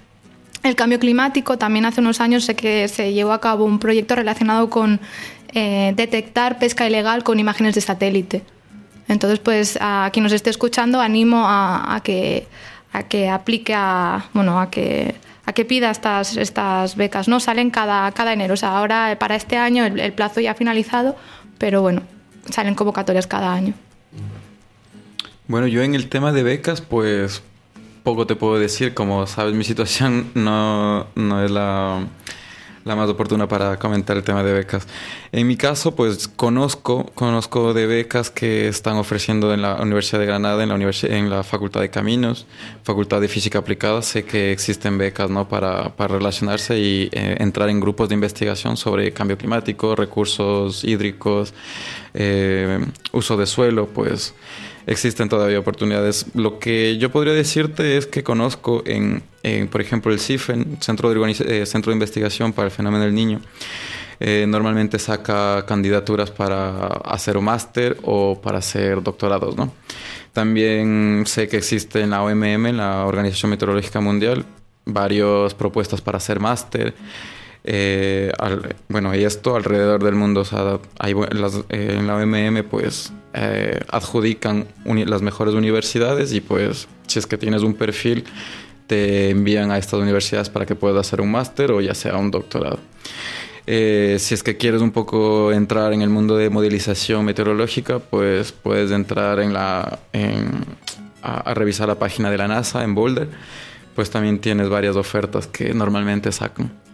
el cambio climático. También hace unos años sé que se llevó a cabo un proyecto relacionado con eh, detectar pesca ilegal con imágenes de satélite. Entonces, pues a quien nos esté escuchando, animo a, a que, a que aplique a, bueno, a que a que pida estas, estas becas. No salen cada, cada enero. O sea, ahora para este año el, el plazo ya ha finalizado, pero bueno, salen convocatorias cada año. Bueno, yo en el tema de becas, pues poco te puedo decir. Como sabes, mi situación no, no es la la más oportuna para comentar el tema de becas. En mi caso, pues conozco, conozco de becas que están ofreciendo en la Universidad de Granada, en la, en la Facultad de Caminos, Facultad de Física Aplicada. Sé que existen becas ¿no? para, para relacionarse y eh, entrar en grupos de investigación sobre cambio climático, recursos hídricos, eh, uso de suelo, pues existen todavía oportunidades. Lo que yo podría decirte es que conozco en, por ejemplo, el CIFEN, Centro de, eh, Centro de Investigación para el Fenómeno del Niño, eh, normalmente saca candidaturas para hacer un máster o para hacer doctorados, ¿no? También sé que existe en la OMM, la Organización Meteorológica Mundial, varias propuestas para hacer máster. Eh, bueno, y esto alrededor del mundo, hay, en la OMM pues eh, adjudican las mejores universidades y pues si es que tienes un perfil te envían a estas universidades para que puedas hacer un máster o ya sea un doctorado. Eh, si es que quieres un poco entrar en el mundo de modelización meteorológica, pues puedes entrar en la, a, revisar la página de la NASA en Boulder. Pues también tienes varias ofertas que normalmente sacan.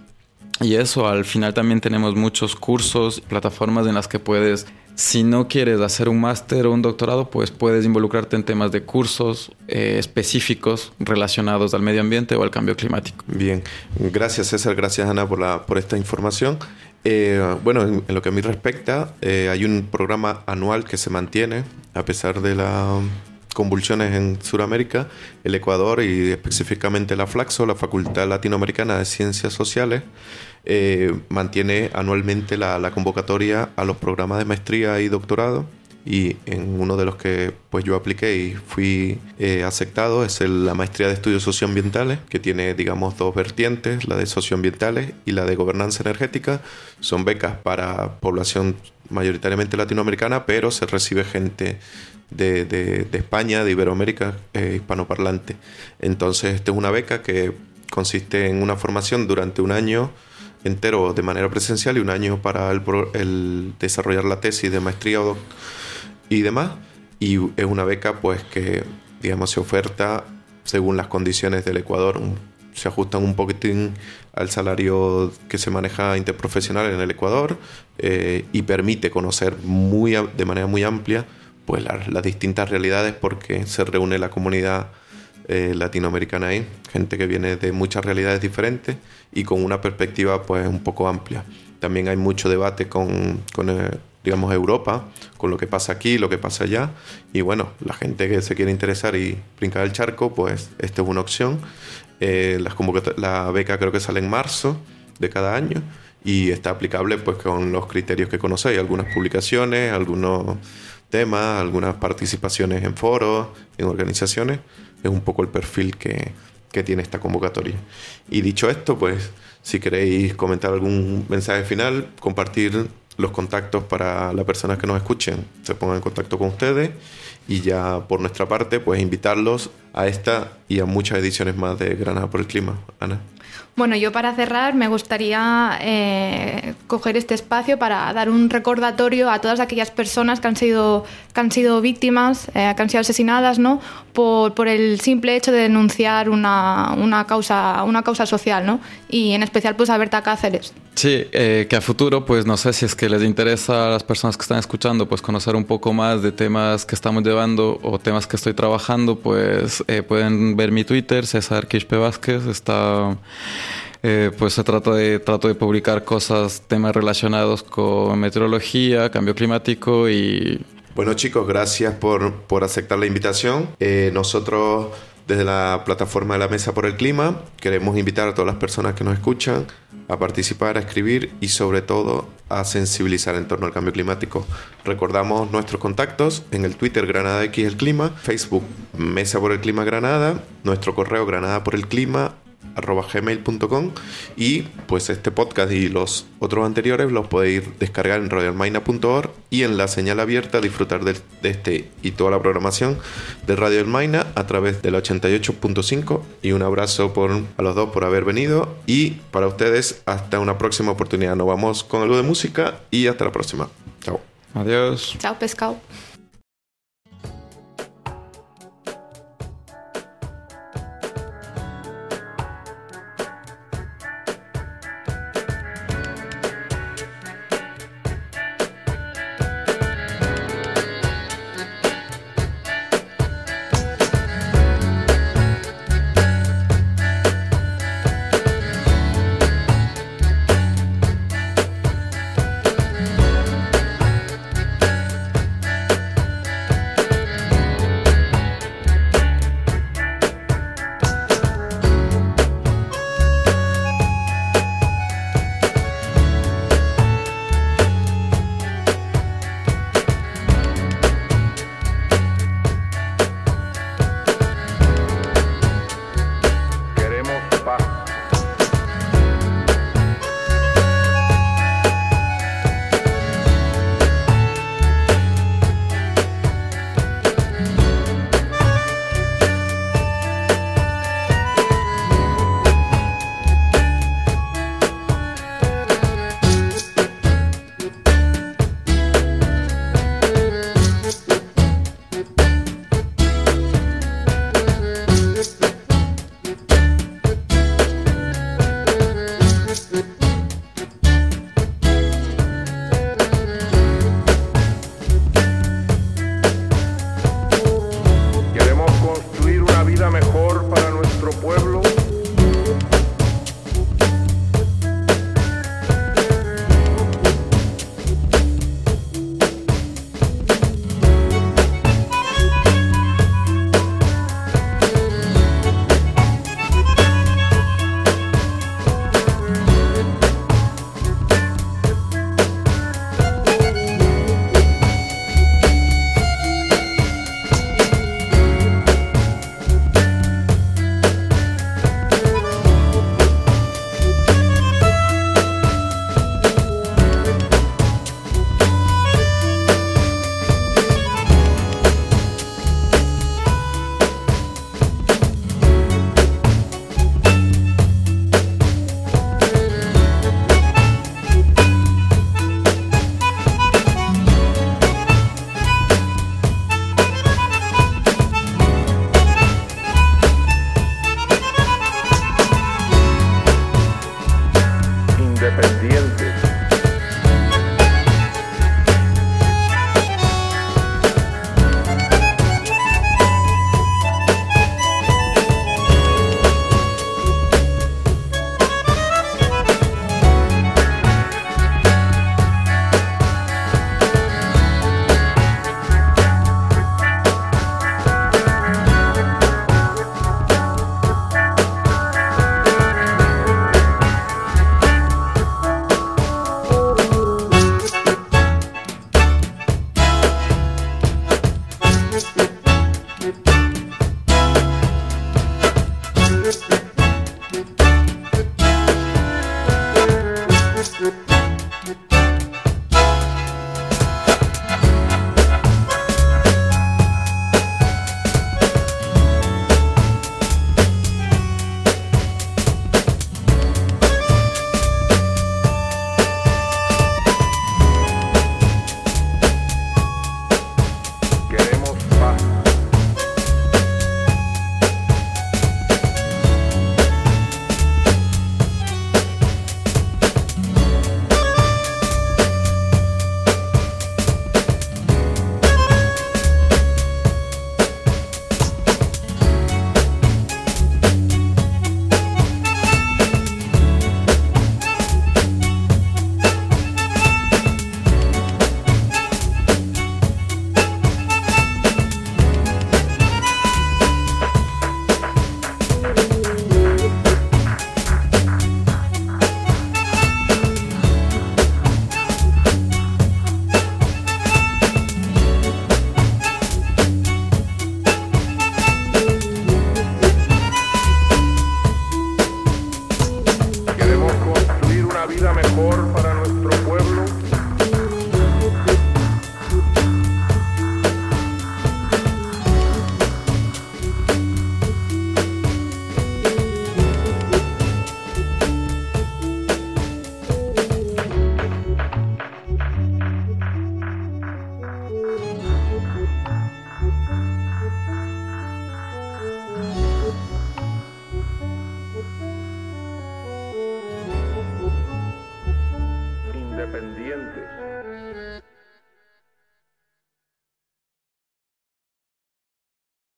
Y eso, al final también tenemos muchos cursos, plataformas en las que puedes si no quieres hacer un máster o un doctorado, pues puedes involucrarte en temas de cursos eh, específicos relacionados al medio ambiente o al cambio climático. Bien, gracias César, gracias Ana por, la, por esta información. Eh, bueno, en, lo que a mí respecta, eh, hay un programa anual que se mantiene a pesar de las convulsiones en Sudamérica, el Ecuador y específicamente la Flaxo, la Facultad Latinoamericana de Ciencias Sociales. Eh, mantiene anualmente la, convocatoria a los programas de maestría y doctorado. Y en uno de los que pues yo apliqué y fui eh, aceptado es la maestría de estudios socioambientales que tiene digamos dos vertientes la de socioambientales y la de gobernanza energética. Son becas para población mayoritariamente latinoamericana pero se recibe gente de, de, España de Iberoamérica eh, hispanoparlante. Entonces esta es una beca que consiste en una formación durante un año entero de manera presencial y un año para el, desarrollar la tesis de maestría y demás. Y es una beca pues que, digamos, se oferta según las condiciones del Ecuador. se ajustan un poquitín al salario que se maneja interprofesional en el Ecuador eh, y permite conocer muy, de manera muy amplia pues las distintas realidades porque se reúne la comunidad eh, latinoamericana ahí, gente que viene de muchas realidades diferentes y con una perspectiva pues un poco amplia. También hay mucho debate con, eh, digamos, Europa, con lo que pasa aquí, lo que pasa allá. Y bueno, la gente que se quiere interesar y brincar el charco, pues esta es una opción. Eh, las la beca creo que sale en marzo de cada año y está aplicable pues con los criterios que conocéis, algunas publicaciones, algunos temas, algunas participaciones en foros, en organizaciones es un poco el perfil que, tiene esta convocatoria. Y dicho esto, pues si queréis comentar algún mensaje final, compartir los contactos para las personas que nos escuchen, se pongan en contacto con ustedes y ya por nuestra parte, pues invitarlos a esta y a muchas ediciones más de Granada por el Clima. Ana. Bueno, yo para cerrar me gustaría eh, coger este espacio para dar un recordatorio a todas aquellas personas que han sido, que han sido víctimas, eh, que han sido asesinadas, ¿no? Por, por, el simple hecho de denunciar una, una, causa, una causa social, ¿no? Y en especial, pues, a Berta Cáceres. Sí, eh, que a futuro, pues, no sé si es que les interesa a las personas que están escuchando, pues, conocer un poco más de temas que estamos llevando o temas que estoy trabajando, pues, pueden ver mi Twitter, César Quispe Vázquez, está eh, pues se trata de, trato de publicar cosas, temas relacionados con meteorología, cambio climático y... Bueno chicos, gracias por, por aceptar la invitación. Eh, nosotros desde la plataforma de la Mesa por el Clima queremos invitar a todas las personas que nos escuchan a participar, a escribir y sobre todo a sensibilizar en torno al cambio climático. Recordamos nuestros contactos en el Twitter Granada X el Clima, Facebook Mesa por el Clima Granada, nuestro correo granada por el clima arroba gmail.com y pues este podcast y los otros anteriores los podéis descargar en radioalmaina.org y en la señal abierta disfrutar de, este y toda la programación de Radio Almaina a través del 88.5 y un abrazo por, a los dos por haber venido y para ustedes hasta una próxima oportunidad. Nos vamos con algo de música y hasta la próxima. Chao. Adiós. Chao, pescado.